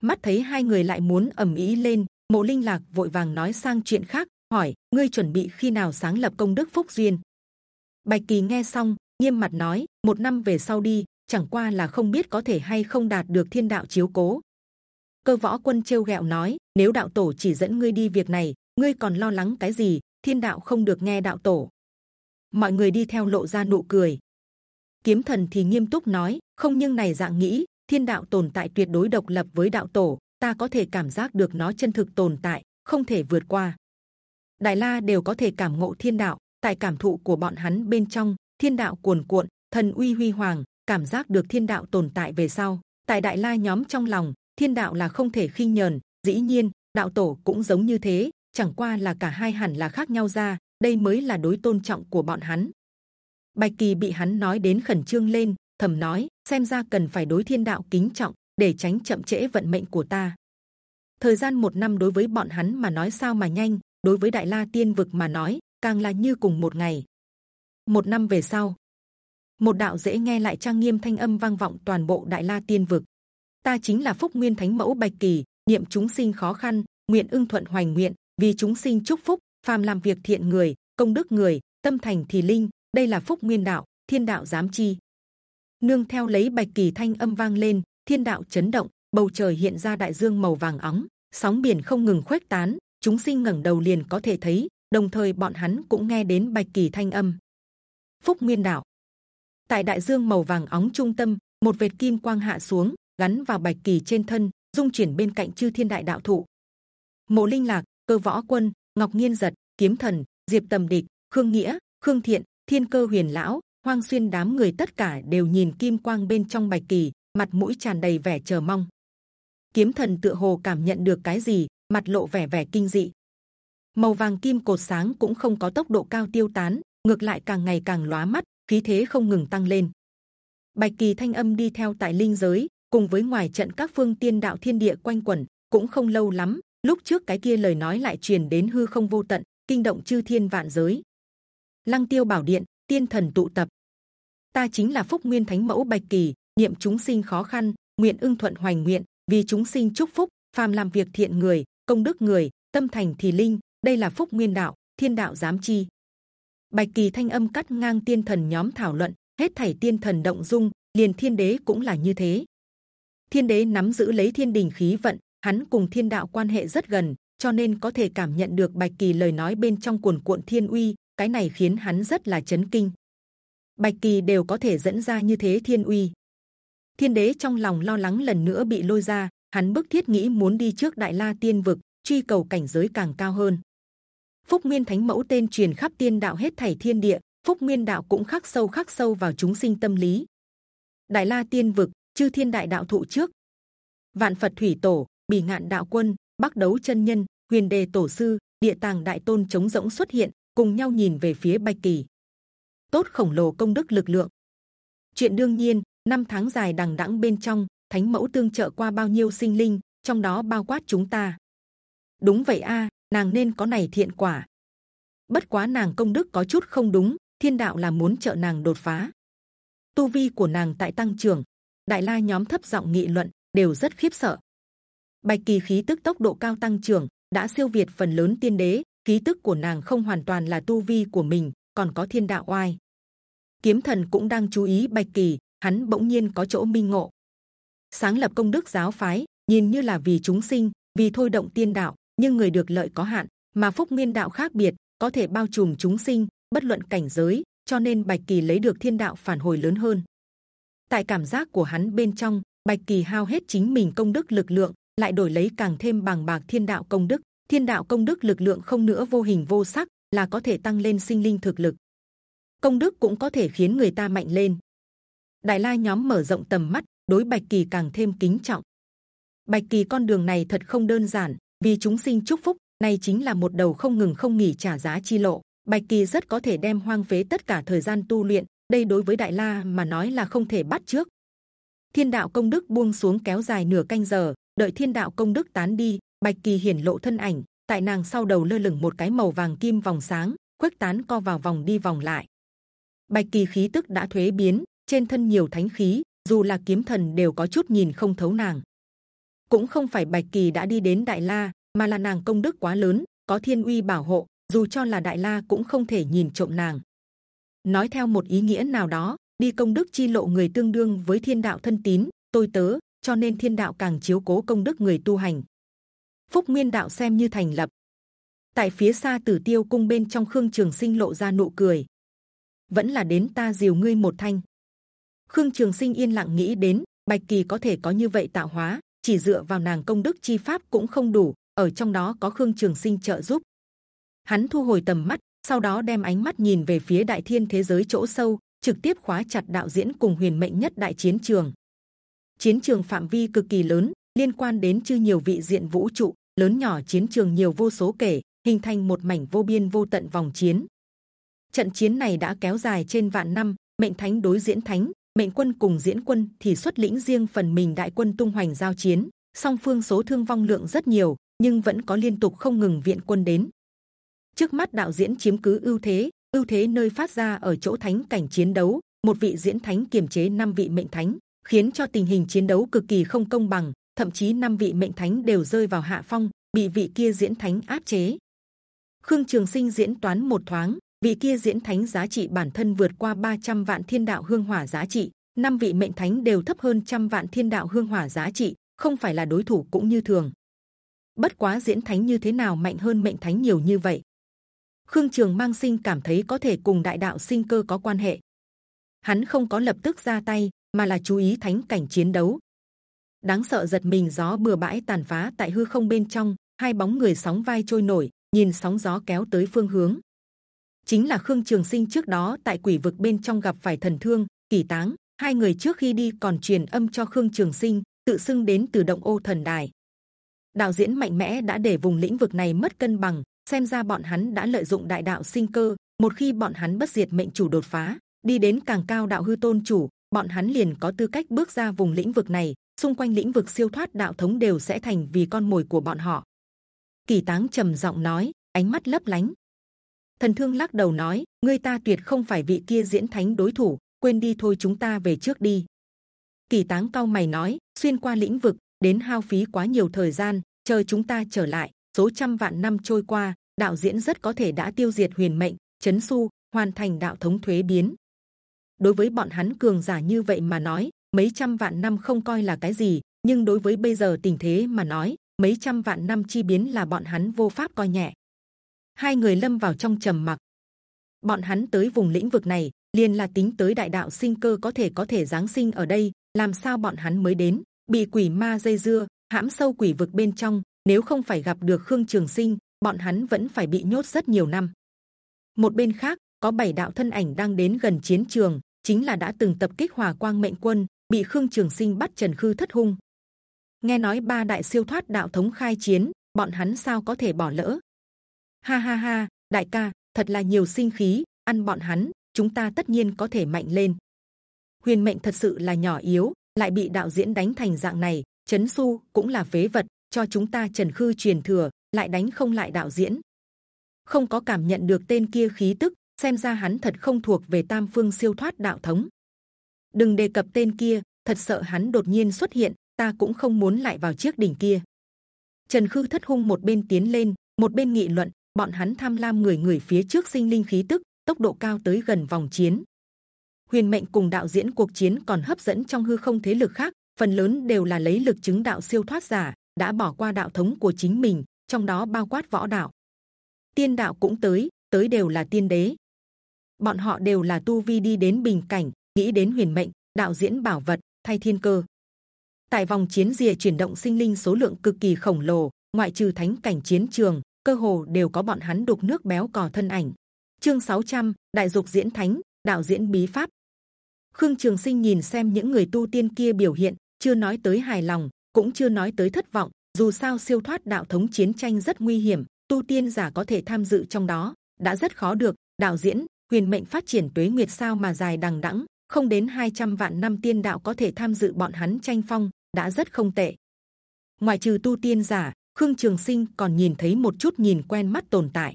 Mắt thấy hai người lại muốn ầm ý lên, mộ linh lạc vội vàng nói sang chuyện khác, hỏi, ngươi chuẩn bị khi nào sáng lập công đức phúc duyên? Bạch kỳ nghe xong, nghiêm mặt nói, một năm về sau đi, chẳng qua là không biết có thể hay không đạt được thiên đạo chiếu cố cơ võ quân trêu ghẹo nói, nếu đạo tổ chỉ dẫn ngươi đi việc này, ngươi còn lo lắng cái gì? Thiên đạo không được nghe đạo tổ. Mọi người đi theo lộ ra nụ cười. Kiếm thần thì nghiêm túc nói, không nhưng này dạng nghĩ, thiên đạo tồn tại tuyệt đối độc lập với đạo tổ, ta có thể cảm giác được nó chân thực tồn tại, không thể vượt qua. Đại la đều có thể cảm ngộ thiên đạo, tại cảm thụ của bọn hắn bên trong, thiên đạo cuồn cuộn, thần uy huy hoàng, cảm giác được thiên đạo tồn tại về sau. Tại đại la nhóm trong lòng thiên đạo là không thể khinh nhờn, dĩ nhiên, đạo tổ cũng giống như thế, chẳng qua là cả hai hẳn là khác nhau ra, đây mới là đối tôn trọng của bọn hắn. Bạch kỳ bị hắn nói đến khẩn trương lên, thầm nói, xem ra cần phải đối thiên đạo kính trọng, để tránh chậm trễ vận mệnh của ta. Thời gian một năm đối với bọn hắn mà nói sao mà nhanh, đối với đại la tiên vực mà nói, càng là như cùng một ngày. Một năm về sau, một đạo dễ nghe lại trang nghiêm thanh âm vang vọng toàn bộ đại la tiên vực ta chính là phúc nguyên thánh mẫu bạch kỳ, niệm chúng sinh khó khăn, nguyện ưng thuận hoành nguyện, vì chúng sinh chúc phúc, phàm làm việc thiện người, công đức người, tâm thành thì linh, đây là phúc nguyên đạo, thiên đạo giám chi. Nương theo lấy bạch kỳ thanh âm vang lên, thiên đạo chấn động, bầu trời hiện ra đại dương màu vàng óng, sóng biển không ngừng khuếch tán, chúng sinh ngẩng đầu liền có thể thấy, đồng thời bọn hắn cũng nghe đến bạch kỳ thanh âm. Phúc nguyên đạo. Tại đại dương màu vàng óng trung tâm, một vệt kim quang hạ xuống gắn vào bạch kỳ trên thân, dung chuyển bên cạnh chư thiên đại đạo thụ. Mộ linh lạc, cơ võ quân, ngọc nghiên giật, kiếm thần, diệp tầm địch, khương nghĩa, khương thiện, thiên cơ huyền lão, hoang xuyên đám người tất cả đều nhìn kim quang bên trong bạch kỳ, mặt mũi tràn đầy vẻ chờ mong. Kiếm thần tựa hồ cảm nhận được cái gì, mặt lộ vẻ vẻ kinh dị. Màu vàng kim cột sáng cũng không có tốc độ cao tiêu tán, ngược lại càng ngày càng lóa mắt, khí thế không ngừng tăng lên. Bạch kỳ thanh âm đi theo tại linh giới cùng với ngoài trận các phương tiên đạo thiên địa quanh quẩn, cũng không lâu lắm, lúc trước cái kia lời nói lại truyền đến hư không vô tận, kinh động chư thiên vạn giới. Lăng tiêu bảo điện, tiên thần tụ tập. Ta chính là phúc nguyên thánh mẫu bạch kỳ, niệm chúng sinh khó khăn, nguyện ưng thuận hoành nguyện, vì chúng sinh chúc phúc, phàm làm việc thiện người, công đức người, tâm thành thì linh, đây là phúc nguyên đạo, thiên đạo giám chi. Bạch kỳ thanh âm cắt ngang tiên thần nhóm thảo luận, hết thảy tiên thần động dung, liền thiên đế cũng là như thế thiên đế nắm giữ lấy thiên đình khí vận, hắn cùng thiên đạo quan hệ rất gần, cho nên có thể cảm nhận được bạch kỳ lời nói bên trong cuồn cuộn thiên uy, cái này khiến hắn rất là chấn kinh. Bạch kỳ đều có thể dẫn ra như thế thiên uy. Thiên đế trong lòng lo lắng lần nữa bị lôi ra, hắn bức thiết nghĩ muốn đi trước đại la tiên vực, truy cầu cảnh giới càng cao hơn. Phúc nguyên thánh mẫu tên truyền khắp tiên đạo hết thảy thiên địa, phúc nguyên đạo cũng khắc sâu khắc sâu vào chúng sinh tâm lý. Đại la tiên vực chư thiên đại đạo thụ trước. Vạn phật thủy tổ bì ngạn đạo quân, bắc đấu chân nhân, huyền đề tổ sư, địa tàng đại tôn chống rỗng xuất hiện, cùng nhau nhìn về phía bạch kỳ. Tốt khổng lồ công đức lực lượng. Chuyện đương nhiên, năm tháng dài đằng đẵng bên trong, thánh mẫu tương trợ qua bao nhiêu sinh linh, trong đó bao quát chúng ta. Đúng vậy a, nàng nên có này thiện quả. Bất quá nàng công đức có chút không đúng, thiên đạo là muốn trợ nàng đột phá. Tu vi của nàng tại tăng trưởng đại la nhóm thấp giọng nghị luận, đều rất khiếp sợ. Bạch kỳ khí tức tốc độ cao tăng trưởng, đã siêu việt phần lớn tiên đế, khí tức của nàng không hoàn toàn là tu vi của mình, còn có thiên đạo oai. Kiếm thần cũng đang chú ý bạch kỳ, hắn bỗng nhiên có chỗ minh ngộ. Sáng lập công đức giáo phái, nhìn như là vì chúng sinh, vì thôi động tiên đạo, nhưng người được lợi có hạn, mà phúc nguyên đạo khác biệt, có thể bao trùm chúng sinh, bất luận cảnh giới, cho nên bạch kỳ lấy được thiên đạo phản hồi lớn hơn tại cảm giác của hắn bên trong, bạch kỳ hao hết chính mình công đức lực lượng, lại đổi lấy càng thêm bằng bạc thiên đạo công đức. Thiên đạo công đức lực lượng không nữa vô hình vô sắc là có thể tăng lên sinh linh thực lực. Công đức cũng có thể khiến người ta mạnh lên. Đại la nhóm mở rộng tầm mắt, đối bạch kỳ càng thêm kính trọng. Bạch kỳ con đường này thật không đơn giản, vì chúng sinh chúc phúc này chính là một đầu không ngừng không nghỉ trả giá chi lộ. Bạch kỳ rất có thể đem hoang phế tất cả thời gian tu luyện đây đối với đại la mà nói là không thể bắt trước. Thiên đạo công đức buông xuống kéo dài nửa canh giờ, đợi thiên đạo công đức tán đi, bạch kỳ hiển lộ thân ảnh, tại nàng sau đầu lơ lửng một cái màu vàng kim vòng sáng, khuếch tán co vào vòng đi vòng lại. Bạch kỳ khí tức đã thuế biến, trên thân nhiều thánh khí, dù là kiếm thần đều có chút nhìn không thấu nàng. Cũng không phải bạch kỳ đã đi đến đại la, mà là nàng công đức quá lớn, có thiên uy bảo hộ, dù cho là đại la cũng không thể nhìn trộm nàng nói theo một ý nghĩa nào đó, đi công đức chi lộ người tương đương với thiên đạo thân tín, tôi tớ, cho nên thiên đạo càng chiếu cố công đức người tu hành. Phúc nguyên đạo xem như thành lập. Tại phía xa tử tiêu cung bên trong khương trường sinh lộ ra nụ cười. Vẫn là đến ta diều ngươi một thanh. Khương trường sinh yên lặng nghĩ đến, bạch kỳ có thể có như vậy tạo hóa, chỉ dựa vào nàng công đức chi pháp cũng không đủ, ở trong đó có khương trường sinh trợ giúp. Hắn thu hồi tầm mắt sau đó đem ánh mắt nhìn về phía đại thiên thế giới chỗ sâu, trực tiếp khóa chặt đạo diễn cùng huyền mệnh nhất đại chiến trường. Chiến trường phạm vi cực kỳ lớn, liên quan đến chư nhiều vị diện vũ trụ, lớn nhỏ chiến trường nhiều vô số kể, hình thành một mảnh vô biên vô tận vòng chiến. Trận chiến này đã kéo dài trên vạn năm, mệnh thánh đối diễn thánh, mệnh quân cùng diễn quân thì xuất lĩnh riêng phần mình đại quân tung hoành giao chiến. Song phương số thương vong lượng rất nhiều, nhưng vẫn có liên tục không ngừng viện quân đến trước mắt đạo diễn chiếm cứ ưu thế ưu thế nơi phát ra ở chỗ thánh cảnh chiến đấu, một vị diễn thánh kiềm chế năm vị mệnh thánh, khiến cho tình hình chiến đấu cực kỳ không công bằng, thậm chí năm vị mệnh thánh đều rơi vào hạ phong, bị vị kia diễn thánh áp chế. Khương trường sinh diễn toán một thoáng, vị kia diễn thánh giá trị bản thân vượt qua 300 vạn thiên đạo hương hỏa giá trị, năm vị mệnh thánh đều thấp hơn trăm vạn thiên đạo hương hỏa giá trị, không phải là đối thủ cũng như thường. Bất quá diễn thánh như thế nào mạnh hơn mệnh thánh nhiều như vậy? Khương trường mang sinh cảm thấy có thể cùng đại đạo sinh cơ có quan hệ. Hắn không có lập tức ra tay, mà là chú ý thánh cảnh chiến đấu. Đáng sợ giật mình gió bừa bãi tàn phá tại hư không bên trong, hai bóng người sóng vai trôi nổi, nhìn sóng gió kéo tới phương hướng. Chính là khương trường sinh trước đó tại quỷ vực bên trong gặp phải thần thương, kỳ táng, hai người trước khi đi còn truyền âm cho khương trường sinh, tự xưng đến từ động ô thần đài. Đạo diễn mạnh mẽ đã để vùng lĩnh vực này mất cân bằng xem ra bọn hắn đã lợi dụng đại đạo sinh cơ, một khi bọn hắn bất diệt mệnh chủ đột phá, đi đến càng cao đạo hư tôn chủ, bọn hắn liền có tư cách bước ra vùng lĩnh vực này, xung quanh lĩnh vực siêu thoát đạo thống đều sẽ thành vì con mồi của bọn họ. Kỳ táng trầm giọng nói, ánh mắt lấp lánh. Thần thương lắc đầu nói, ngươi ta tuyệt không phải vị kia diễn thánh đối thủ, quên đi thôi chúng ta về trước đi. Kỳ táng cao mày nói, xuyên qua lĩnh vực, đến hao phí quá nhiều thời gian, chờ chúng ta trở lại số trăm vạn năm trôi qua, đạo diễn rất có thể đã tiêu diệt huyền mệnh, chấn su, hoàn thành đạo thống thuế biến. Đối với bọn hắn cường giả như vậy mà nói, mấy trăm vạn năm không coi là cái gì, nhưng đối với bây giờ tình thế mà nói, mấy trăm vạn năm chi biến là bọn hắn vô pháp coi nhẹ. Hai người lâm vào trong trầm mặc. Bọn hắn tới vùng lĩnh vực này, liền là tính tới đại đạo sinh cơ có thể có thể giáng sinh ở đây, làm sao bọn hắn mới đến? Bị quỷ ma dây dưa, hãm sâu quỷ vực bên trong nếu không phải gặp được khương trường sinh, bọn hắn vẫn phải bị nhốt rất nhiều năm. Một bên khác, có bảy đạo thân ảnh đang đến gần chiến trường, chính là đã từng tập kích hòa quang mệnh quân, bị khương trường sinh bắt trần khư thất hung. Nghe nói ba đại siêu thoát đạo thống khai chiến, bọn hắn sao có thể bỏ lỡ? Ha ha ha, đại ca, thật là nhiều sinh khí, ăn bọn hắn, chúng ta tất nhiên có thể mạnh lên. Huyền mệnh thật sự là nhỏ yếu, lại bị đạo diễn đánh thành dạng này, chấn su cũng là phế vật cho chúng ta trần khư truyền thừa, lại đánh không lại đạo diễn. Không có cảm nhận được tên kia khí tức, xem ra hắn thật không thuộc về tam phương siêu thoát đạo thống. Đừng đề cập tên kia, thật sợ hắn đột nhiên xuất hiện, ta cũng không muốn lại vào chiếc đỉnh kia. Trần khư thất hung một bên tiến lên, một bên nghị luận, bọn hắn tham lam người người phía trước sinh linh khí tức, tốc độ cao tới gần vòng chiến. Huyền mệnh cùng đạo diễn cuộc chiến còn hấp dẫn trong hư không thế lực khác, phần lớn đều là lấy lực chứng đạo siêu thoát giả đã bỏ qua đạo thống của chính mình trong đó bao quát võ đạo. Tiên đạo cũng tới tới đều là tiên đế. Bọn họ đều là tu vi đi đến bình cảnh nghĩ đến huyền mệnh đạo diễn bảo vật thay thiên cơ. Tại vòng chiến rìa chuyển động sinh linh số lượng cực kỳ khổng lồ ngoại trừ thánh cảnh chiến trường cơ hồ đều có bọn hắn đục nước béo cò thân ảnh. Chương 600, đại dục diễn thánh đạo diễn bí pháp. Khương trường sinh nhìn xem những người tu tiên kia biểu hiện chưa nói tới hài lòng cũng chưa nói tới thất vọng, dù sao siêu thoát đạo thống chiến tranh rất nguy hiểm, tu tiên giả có thể tham dự trong đó, đã rất khó được. Đạo diễn, huyền mệnh phát triển tuế nguyệt sao mà dài đằng đẵng, không đến 200 vạn năm tiên đạo có thể tham dự bọn hắn tranh phong, đã rất không tệ. Ngoài trừ tu tiên giả, khương trường sinh còn nhìn thấy một chút nhìn quen mắt tồn tại.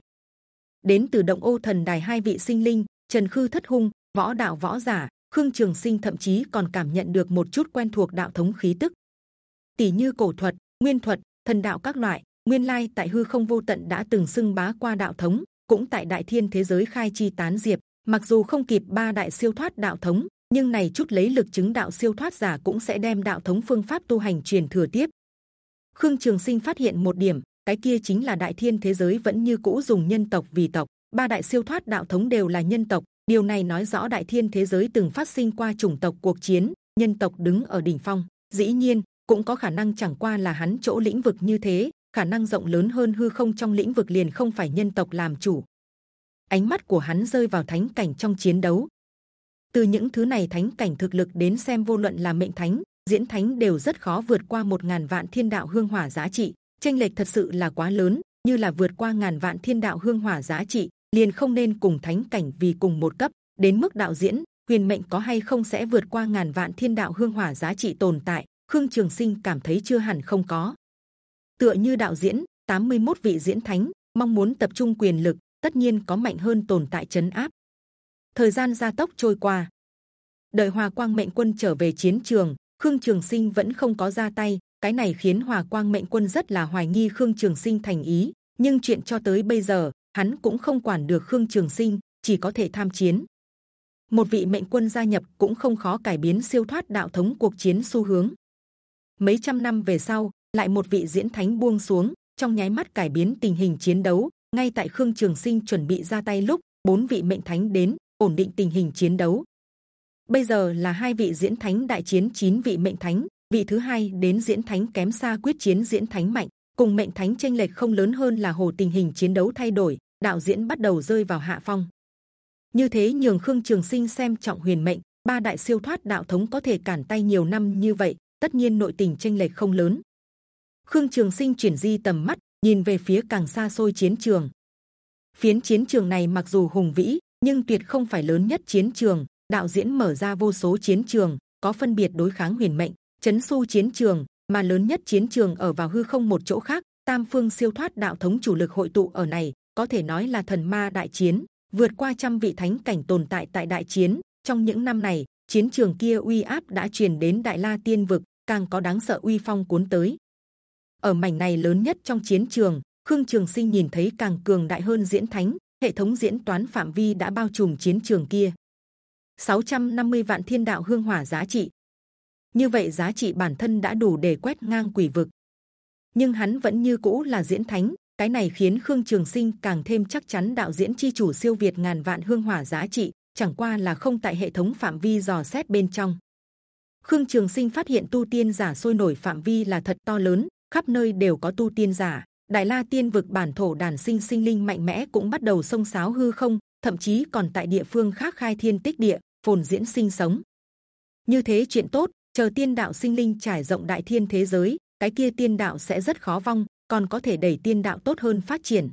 Đến từ động ô thần đài hai vị sinh linh, trần khư thất hung, võ đạo võ giả, khương trường sinh thậm chí còn cảm nhận được một chút quen thuộc đạo thống khí tức tỷ như cổ thuật, nguyên thuật, thần đạo các loại, nguyên lai tại hư không vô tận đã từng xưng bá qua đạo thống, cũng tại đại thiên thế giới khai chi tán diệp. Mặc dù không kịp ba đại siêu thoát đạo thống, nhưng này chút lấy lực chứng đạo siêu thoát giả cũng sẽ đem đạo thống phương pháp tu hành truyền thừa tiếp. Khương trường sinh phát hiện một điểm, cái kia chính là đại thiên thế giới vẫn như cũ dùng nhân tộc vì tộc, ba đại siêu thoát đạo thống đều là nhân tộc. Điều này nói rõ đại thiên thế giới từng phát sinh qua chủng tộc cuộc chiến, nhân tộc đứng ở đỉnh phong. Dĩ nhiên cũng có khả năng chẳng qua là hắn chỗ lĩnh vực như thế, khả năng rộng lớn hơn hư không trong lĩnh vực liền không phải nhân tộc làm chủ. Ánh mắt của hắn rơi vào thánh cảnh trong chiến đấu. Từ những thứ này thánh cảnh thực lực đến xem vô luận là mệnh thánh, diễn thánh đều rất khó vượt qua một ngàn vạn thiên đạo hương hỏa giá trị. Tranh lệch thật sự là quá lớn, như là vượt qua ngàn vạn thiên đạo hương hỏa giá trị, liền không nên cùng thánh cảnh vì cùng một cấp. Đến mức đạo diễn, huyền mệnh có hay không sẽ vượt qua ngàn vạn thiên đạo hương hỏa giá trị tồn tại? Khương trường sinh cảm thấy chưa hẳn không có. Tựa như đạo diễn 81 vị diễn thánh, mong muốn tập trung quyền lực, tất nhiên có mạnh hơn tồn tại chấn áp. Thời gian gia tốc trôi qua. Đợi hòa quang mệnh quân trở về chiến trường, khương trường sinh vẫn không có ra tay. Cái này khiến hòa quang mệnh quân rất là hoài nghi khương trường sinh thành ý, nhưng chuyện cho tới bây giờ, hắn cũng không quản được khương trường sinh, chỉ có thể tham chiến. Một vị mệnh quân gia nhập cũng không khó cải biến siêu thoát đạo thống cuộc chiến xu hướng mấy trăm năm về sau, lại một vị diễn thánh buông xuống, trong nháy mắt cải biến tình hình chiến đấu. Ngay tại khương trường sinh chuẩn bị ra tay lúc, bốn vị mệnh thánh đến, ổn định tình hình chiến đấu. Bây giờ là hai vị diễn thánh đại chiến, chín vị mệnh thánh, vị thứ hai đến diễn thánh kém xa quyết chiến diễn thánh mạnh. Cùng mệnh thánh tranh lệch không lớn hơn là hồ tình hình chiến đấu thay đổi, đạo diễn bắt đầu rơi vào hạ phong. Như thế nhường khương trường sinh xem trọng huyền mệnh, ba đại siêu thoát đạo thống có thể cản tay nhiều năm như vậy tất nhiên nội tình tranh lệch không lớn. Khương trường sinh chuyển di tầm mắt, nhìn về phía càng xa xôi chiến trường. Phiến chiến trường này mặc dù hùng vĩ, nhưng tuyệt không phải lớn nhất chiến trường. Đạo diễn mở ra vô số chiến trường, có phân biệt đối kháng huyền mệnh, chấn su chiến trường, mà lớn nhất chiến trường ở vào hư không một chỗ khác. Tam phương siêu thoát đạo thống chủ lực hội tụ ở này, có thể nói là thần ma đại chiến, vượt qua trăm vị thánh cảnh tồn tại tại đại chiến. Trong những năm này, chiến trường kia uy áp đã truyền đến đại la tiên vực càng có đáng sợ uy phong cuốn tới. Ở mảnh này lớn nhất trong chiến trường, khương trường sinh nhìn thấy càng cường đại hơn diễn thánh, hệ thống diễn toán phạm vi đã bao trùm chiến trường kia. 650 vạn thiên đạo hương hỏa giá trị. Như vậy giá trị bản thân đã đủ để quét ngang quỷ vực. Nhưng hắn vẫn như cũ là diễn thánh, cái này khiến khương trường sinh càng thêm chắc chắn đạo diễn chi chủ siêu việt ngàn vạn hương hỏa giá trị, chẳng qua là không tại hệ thống phạm vi dò xét bên trong khương trường sinh phát hiện tu tiên giả sôi nổi phạm vi là thật to lớn, khắp nơi đều có tu tiên giả. Đại la tiên vực bản thổ đàn sinh sinh linh mạnh mẽ cũng bắt đầu sông sáo hư không, thậm chí còn tại địa phương khác khai thiên tích địa, phồn diễn sinh sống. Như thế chuyện tốt, chờ tiên đạo sinh linh trải rộng đại thiên thế giới, cái kia tiên đạo sẽ rất khó vong, còn có thể đẩy tiên đạo tốt hơn phát triển.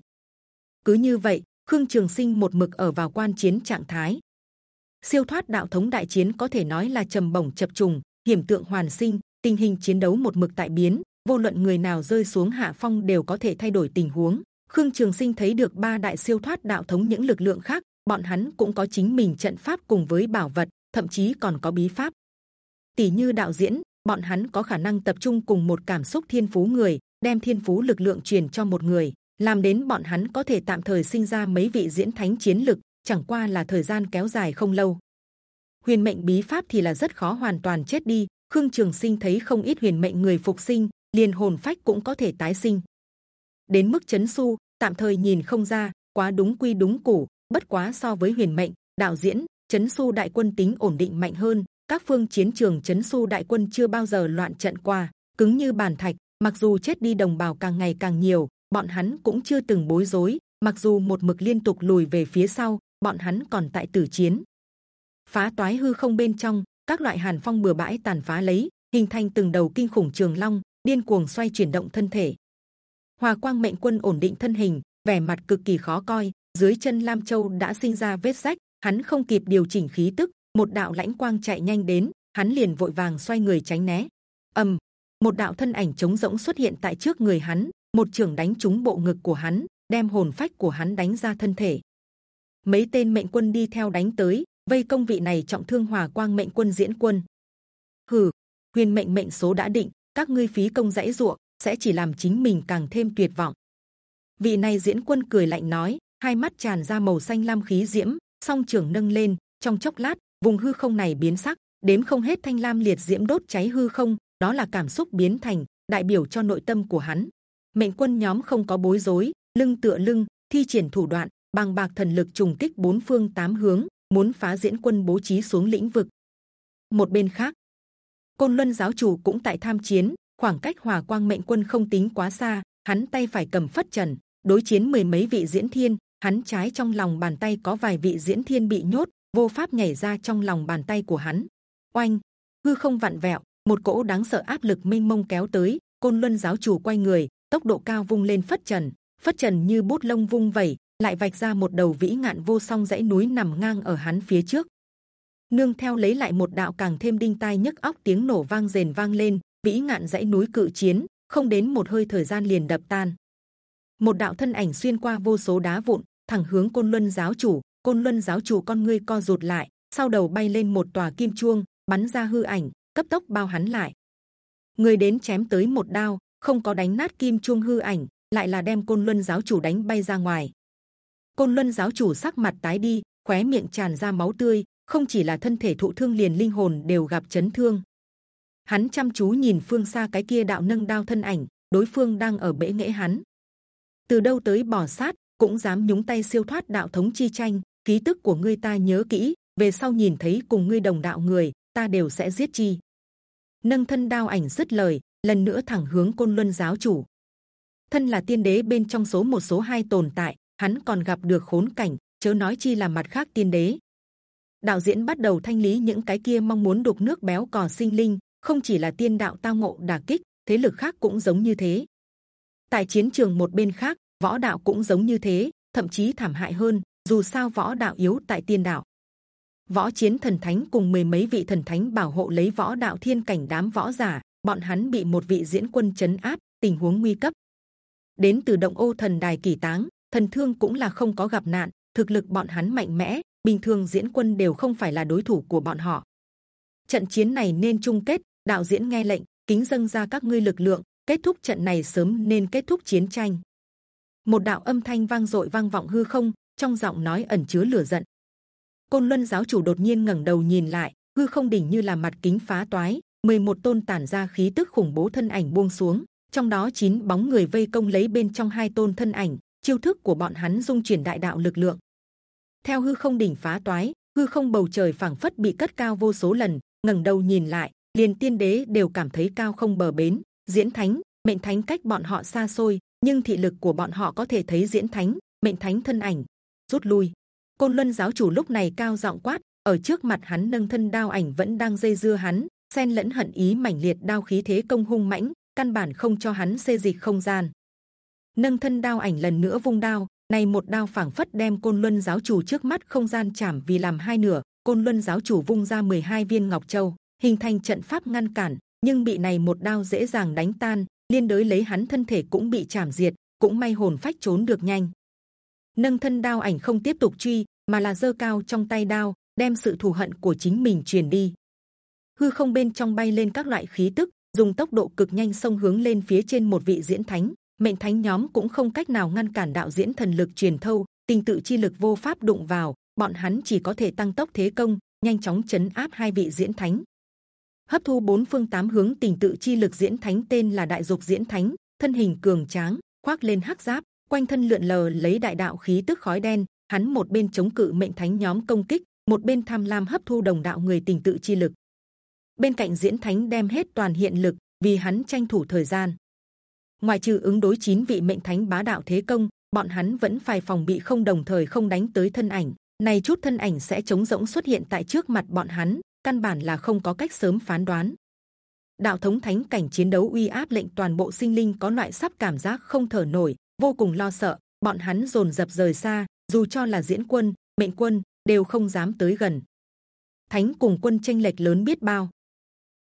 Cứ như vậy, khương trường sinh một mực ở vào quan chiến trạng thái siêu thoát đạo thống đại chiến có thể nói là trầm bổng chập trùng, hiểm tượng hoàn sinh, tình hình chiến đấu một mực tại biến, vô luận người nào rơi xuống hạ phong đều có thể thay đổi tình huống. Khương trường sinh thấy được ba đại siêu thoát đạo thống những lực lượng khác, bọn hắn cũng có chính mình trận pháp cùng với bảo vật, thậm chí còn có bí pháp. Tỷ như đạo diễn, bọn hắn có khả năng tập trung cùng một cảm xúc thiên phú người, đem thiên phú lực lượng truyền cho một người, làm đến bọn hắn có thể tạm thời sinh ra mấy vị diễn thánh chiến lực chẳng qua là thời gian kéo dài không lâu. Huyền mệnh bí pháp thì là rất khó hoàn toàn chết đi. Khương trường sinh thấy không ít huyền mệnh người phục sinh, liền hồn phách cũng có thể tái sinh. Đến mức chấn su, tạm thời nhìn không ra, quá đúng quy đúng củ, bất quá so với huyền mệnh, đạo diễn, chấn su đại quân tính ổn định mạnh hơn. Các phương chiến trường chấn su đại quân chưa bao giờ loạn trận qua, cứng như bàn thạch. Mặc dù chết đi đồng bào càng ngày càng nhiều, bọn hắn cũng chưa từng bối rối. Mặc dù một mực liên tục lùi về phía sau bọn hắn còn tại tử chiến. Phá toái hư không bên trong, các loại hàn phong bừa bãi tàn phá lấy, hình thành từng đầu kinh khủng trường long, điên cuồng xoay chuyển động thân thể. Hòa quang mệnh quân ổn định thân hình, vẻ mặt cực kỳ khó coi, dưới chân lam châu đã sinh ra vết rách, hắn không kịp điều chỉnh khí tức, một đạo lãnh quang chạy nhanh đến, hắn liền vội vàng xoay người tránh né. Ầm, một đạo thân ảnh trống rỗng xuất hiện tại trước người hắn, một trường đánh trúng bộ ngực của hắn, đem hồn phách của hắn đánh ra thân thể mấy tên mệnh quân đi theo đánh tới, vây công vị này trọng thương hòa quang mệnh quân diễn quân. Hừ, huyền mệnh mệnh số đã định, các ngươi phí công dãy ruộng, sẽ chỉ làm chính mình càng thêm tuyệt vọng. Vị này diễn quân cười lạnh nói, hai mắt tràn ra màu xanh lam khí diễm, song trường nâng lên, trong chốc lát, vùng hư không này biến sắc đếm không hết thanh lam liệt diễm đốt cháy hư không, đó là cảm xúc biến thành, đại biểu cho nội tâm của hắn. Mệnh quân nhóm không có bối rối, lưng tựa lưng, thi triển thủ đoạn bằng bạc thần lực trùng kích bốn phương tám hướng, muốn phá diễn quân bố trí xuống lĩnh vực. Một bên khác, côn luân giáo chủ cũng tại tham chiến, khoảng cách hòa quang mệnh quân không tính quá xa, hắn tay phải cầm phất trần, đối chiến mười mấy vị diễn thiên, hắn trái trong lòng bàn tay có vài vị diễn thiên bị nhốt, vô pháp nhảy ra trong lòng bàn tay của hắn. Oanh, hư không vặn vẹo, một cỗ đáng sợ áp lực mênh mông kéo tới, côn luân giáo chủ quay người, tốc độ cao vung lên phất trần phất trần như bút lông vung vẩy lại vạch ra một đầu vĩ ngạn vô song dãy núi nằm ngang ở hắn phía trước. Nương theo lấy lại một đạo càng thêm đinh tai nhức óc tiếng nổ vang rền vang lên, vĩ ngạn dãy núi cự chiến, không đến một hơi thời gian liền đập tan. Một đạo thân ảnh xuyên qua vô số đá vụn, thẳng hướng côn luân giáo chủ. Côn luân giáo chủ con ngươi co rụt lại, sau đầu bay lên một tòa kim chuông, bắn ra hư ảnh, cấp tốc bao hắn lại. Người đến chém tới một đao, không có đánh nát kim chuông hư ảnh, lại là đem côn luân giáo chủ đánh bay ra ngoài côn luân giáo chủ sắc mặt tái đi, khóe miệng tràn ra máu tươi, không chỉ là thân thể thụ thương liền linh hồn đều gặp chấn thương. Hắn chăm chú nhìn phương xa cái kia đạo nâng đao thân ảnh, đối phương đang ở bể nghệ hắn. Từ đâu tới bỏ sát, cũng dám nhúng tay siêu thoát đạo thống chi tranh, ký tức của ngươi ta nhớ kỹ, về sau nhìn thấy cùng ngươi đồng đạo người, ta đều sẽ giết chi. Nâng thân đao ảnh dứt lời, lần nữa thẳng hướng côn luân giáo chủ. Thân là tiên đế bên trong số một số hai tồn tại hắn còn gặp được khốn cảnh, chớ nói chi là mặt khác tiên đế. Đạo diễn bắt đầu thanh lý những cái kia mong muốn đục nước béo cò sinh linh, không chỉ là tiên đạo tao ngộ đả kích, thế lực khác cũng giống như thế. Tại chiến trường một bên khác, võ đạo cũng giống như thế, thậm chí thảm hại hơn, dù sao võ đạo yếu tại tiên đạo. Võ chiến thần thánh cùng mười mấy vị thần thánh bảo hộ lấy võ đạo thiên cảnh đám võ giả, bọn hắn bị một vị diễn quân chấn áp, tình huống nguy cấp. Đến từ động ô thần đài kỳ táng thần thương cũng là không có gặp nạn, thực lực bọn hắn mạnh mẽ, bình thường diễn quân đều không phải là đối thủ của bọn họ. Trận chiến này nên chung kết, đạo diễn nghe lệnh, kính dâng ra các ngươi lực lượng, kết thúc trận này sớm nên kết thúc chiến tranh. Một đạo âm thanh vang dội vang vọng hư không, trong giọng nói ẩn chứa lửa giận. Côn luân giáo chủ đột nhiên ngẩng đầu nhìn lại, hư không đỉnh như là mặt kính phá toái 11 tôn tản ra khí tức khủng bố thân ảnh buông xuống, trong đó chín bóng người vây công lấy bên trong hai tôn thân ảnh chiêu thức của bọn hắn dung chuyển đại đạo lực lượng. Theo hư không đỉnh phá toái, hư không bầu trời phảng phất bị cất cao vô số lần, ngẩng đầu nhìn lại, liền tiên đế đều cảm thấy cao không bờ bến. Diễn thánh, mệnh thánh cách bọn họ xa xôi, nhưng thị lực của bọn họ có thể thấy diễn thánh, mệnh thánh thân ảnh. Rút lui. Côn luân giáo chủ lúc này cao giọng quát, ở trước mặt hắn nâng thân đao ảnh vẫn đang dây dưa hắn, xen lẫn hận ý mãnh liệt đao khí thế công hung mãnh, căn bản không cho hắn xê dịch không gian nâng thân đao ảnh lần nữa vung đao, này một đao phảng phất đem côn luân giáo chủ trước mắt không gian chạm vì làm hai nửa, côn luân giáo chủ vung ra 12 viên ngọc châu, hình thành trận pháp ngăn cản, nhưng bị này một đao dễ dàng đánh tan, liên đới lấy hắn thân thể cũng bị chạm diệt, cũng may hồn phách trốn được nhanh. Nâng thân đao ảnh không tiếp tục truy, mà là giơ cao trong tay đao, đem sự thù hận của chính mình truyền đi. Hư không bên trong bay lên các loại khí tức, dùng tốc độ cực nhanh xông hướng lên phía trên một vị diễn thánh mệnh thánh nhóm cũng không cách nào ngăn cản đạo diễn thần lực truyền thâu, tình tự chi lực vô pháp đụng vào, bọn hắn chỉ có thể tăng tốc thế công, nhanh chóng chấn áp hai vị diễn thánh. Hấp thu bốn phương tám hướng tình tự chi lực diễn thánh tên là đại dục diễn thánh, thân hình cường tráng, khoác lên hắc giáp, quanh thân lượn lờ lấy đại đạo khí tức khói đen. Hắn một bên chống cự mệnh thánh nhóm công kích, một bên tham lam hấp thu đồng đạo người tình tự chi lực. Bên cạnh diễn thánh đem hết toàn hiện lực, vì hắn tranh thủ thời gian ngoài trừ ứng đối chín vị mệnh thánh bá đạo thế công, bọn hắn vẫn phải phòng bị không đồng thời không đánh tới thân ảnh. Này chút thân ảnh sẽ chống rỗng xuất hiện tại trước mặt bọn hắn, căn bản là không có cách sớm phán đoán. Đạo thống thánh cảnh chiến đấu uy áp lệnh toàn bộ sinh linh có loại sắp cảm giác không thở nổi, vô cùng lo sợ. Bọn hắn dồn dập rời xa, dù cho là diễn quân, mệnh quân, đều không dám tới gần. Thánh cùng quân tranh lệch lớn biết bao.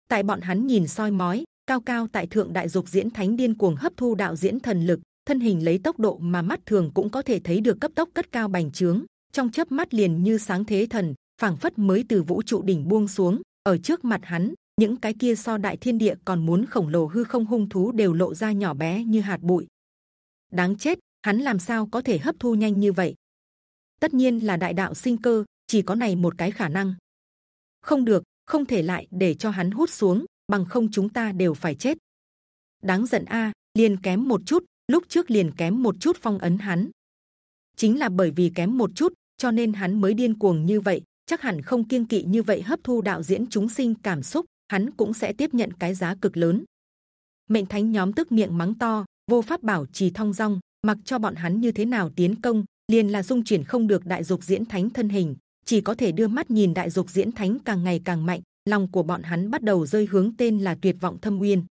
Tại bọn hắn nhìn soi mói cao cao tại thượng đại dục diễn thánh điên cuồng hấp thu đạo diễn thần lực, thân hình lấy tốc độ mà mắt thường cũng có thể thấy được cấp tốc cất cao bành trướng, trong chớp mắt liền như sáng thế thần, phảng phất mới từ vũ trụ đỉnh buông xuống, ở trước mặt hắn, những cái kia so đại thiên địa còn muốn khổng lồ hư không hung thú đều lộ ra nhỏ bé như hạt bụi. Đáng chết, hắn làm sao có thể hấp thu nhanh như vậy? Tất nhiên là đại đạo sinh cơ, chỉ có này một cái khả năng. Không được, không thể lại để cho hắn hút xuống bằng không chúng ta đều phải chết đáng giận a liền kém một chút lúc trước liền kém một chút phong ấn hắn. Chính là bởi vì kém một chút, cho nên hắn mới điên cuồng như vậy. Chắc hẳn không kiêng kỵ như vậy hấp thu đạo diễn chúng sinh cảm xúc, hắn cũng sẽ tiếp nhận cái giá cực lớn. Mệnh thánh nhóm tức miệng mắng to, vô pháp bảo trì thong dong, mặc cho bọn hắn như thế nào tiến công, liền là dung chuyển không được đại dục diễn thánh thân hình, chỉ có thể đưa mắt nhìn đại dục diễn thánh càng ngày càng mạnh, lòng của bọn hắn bắt đầu rơi hướng tên là tuyệt vọng thâm uyên.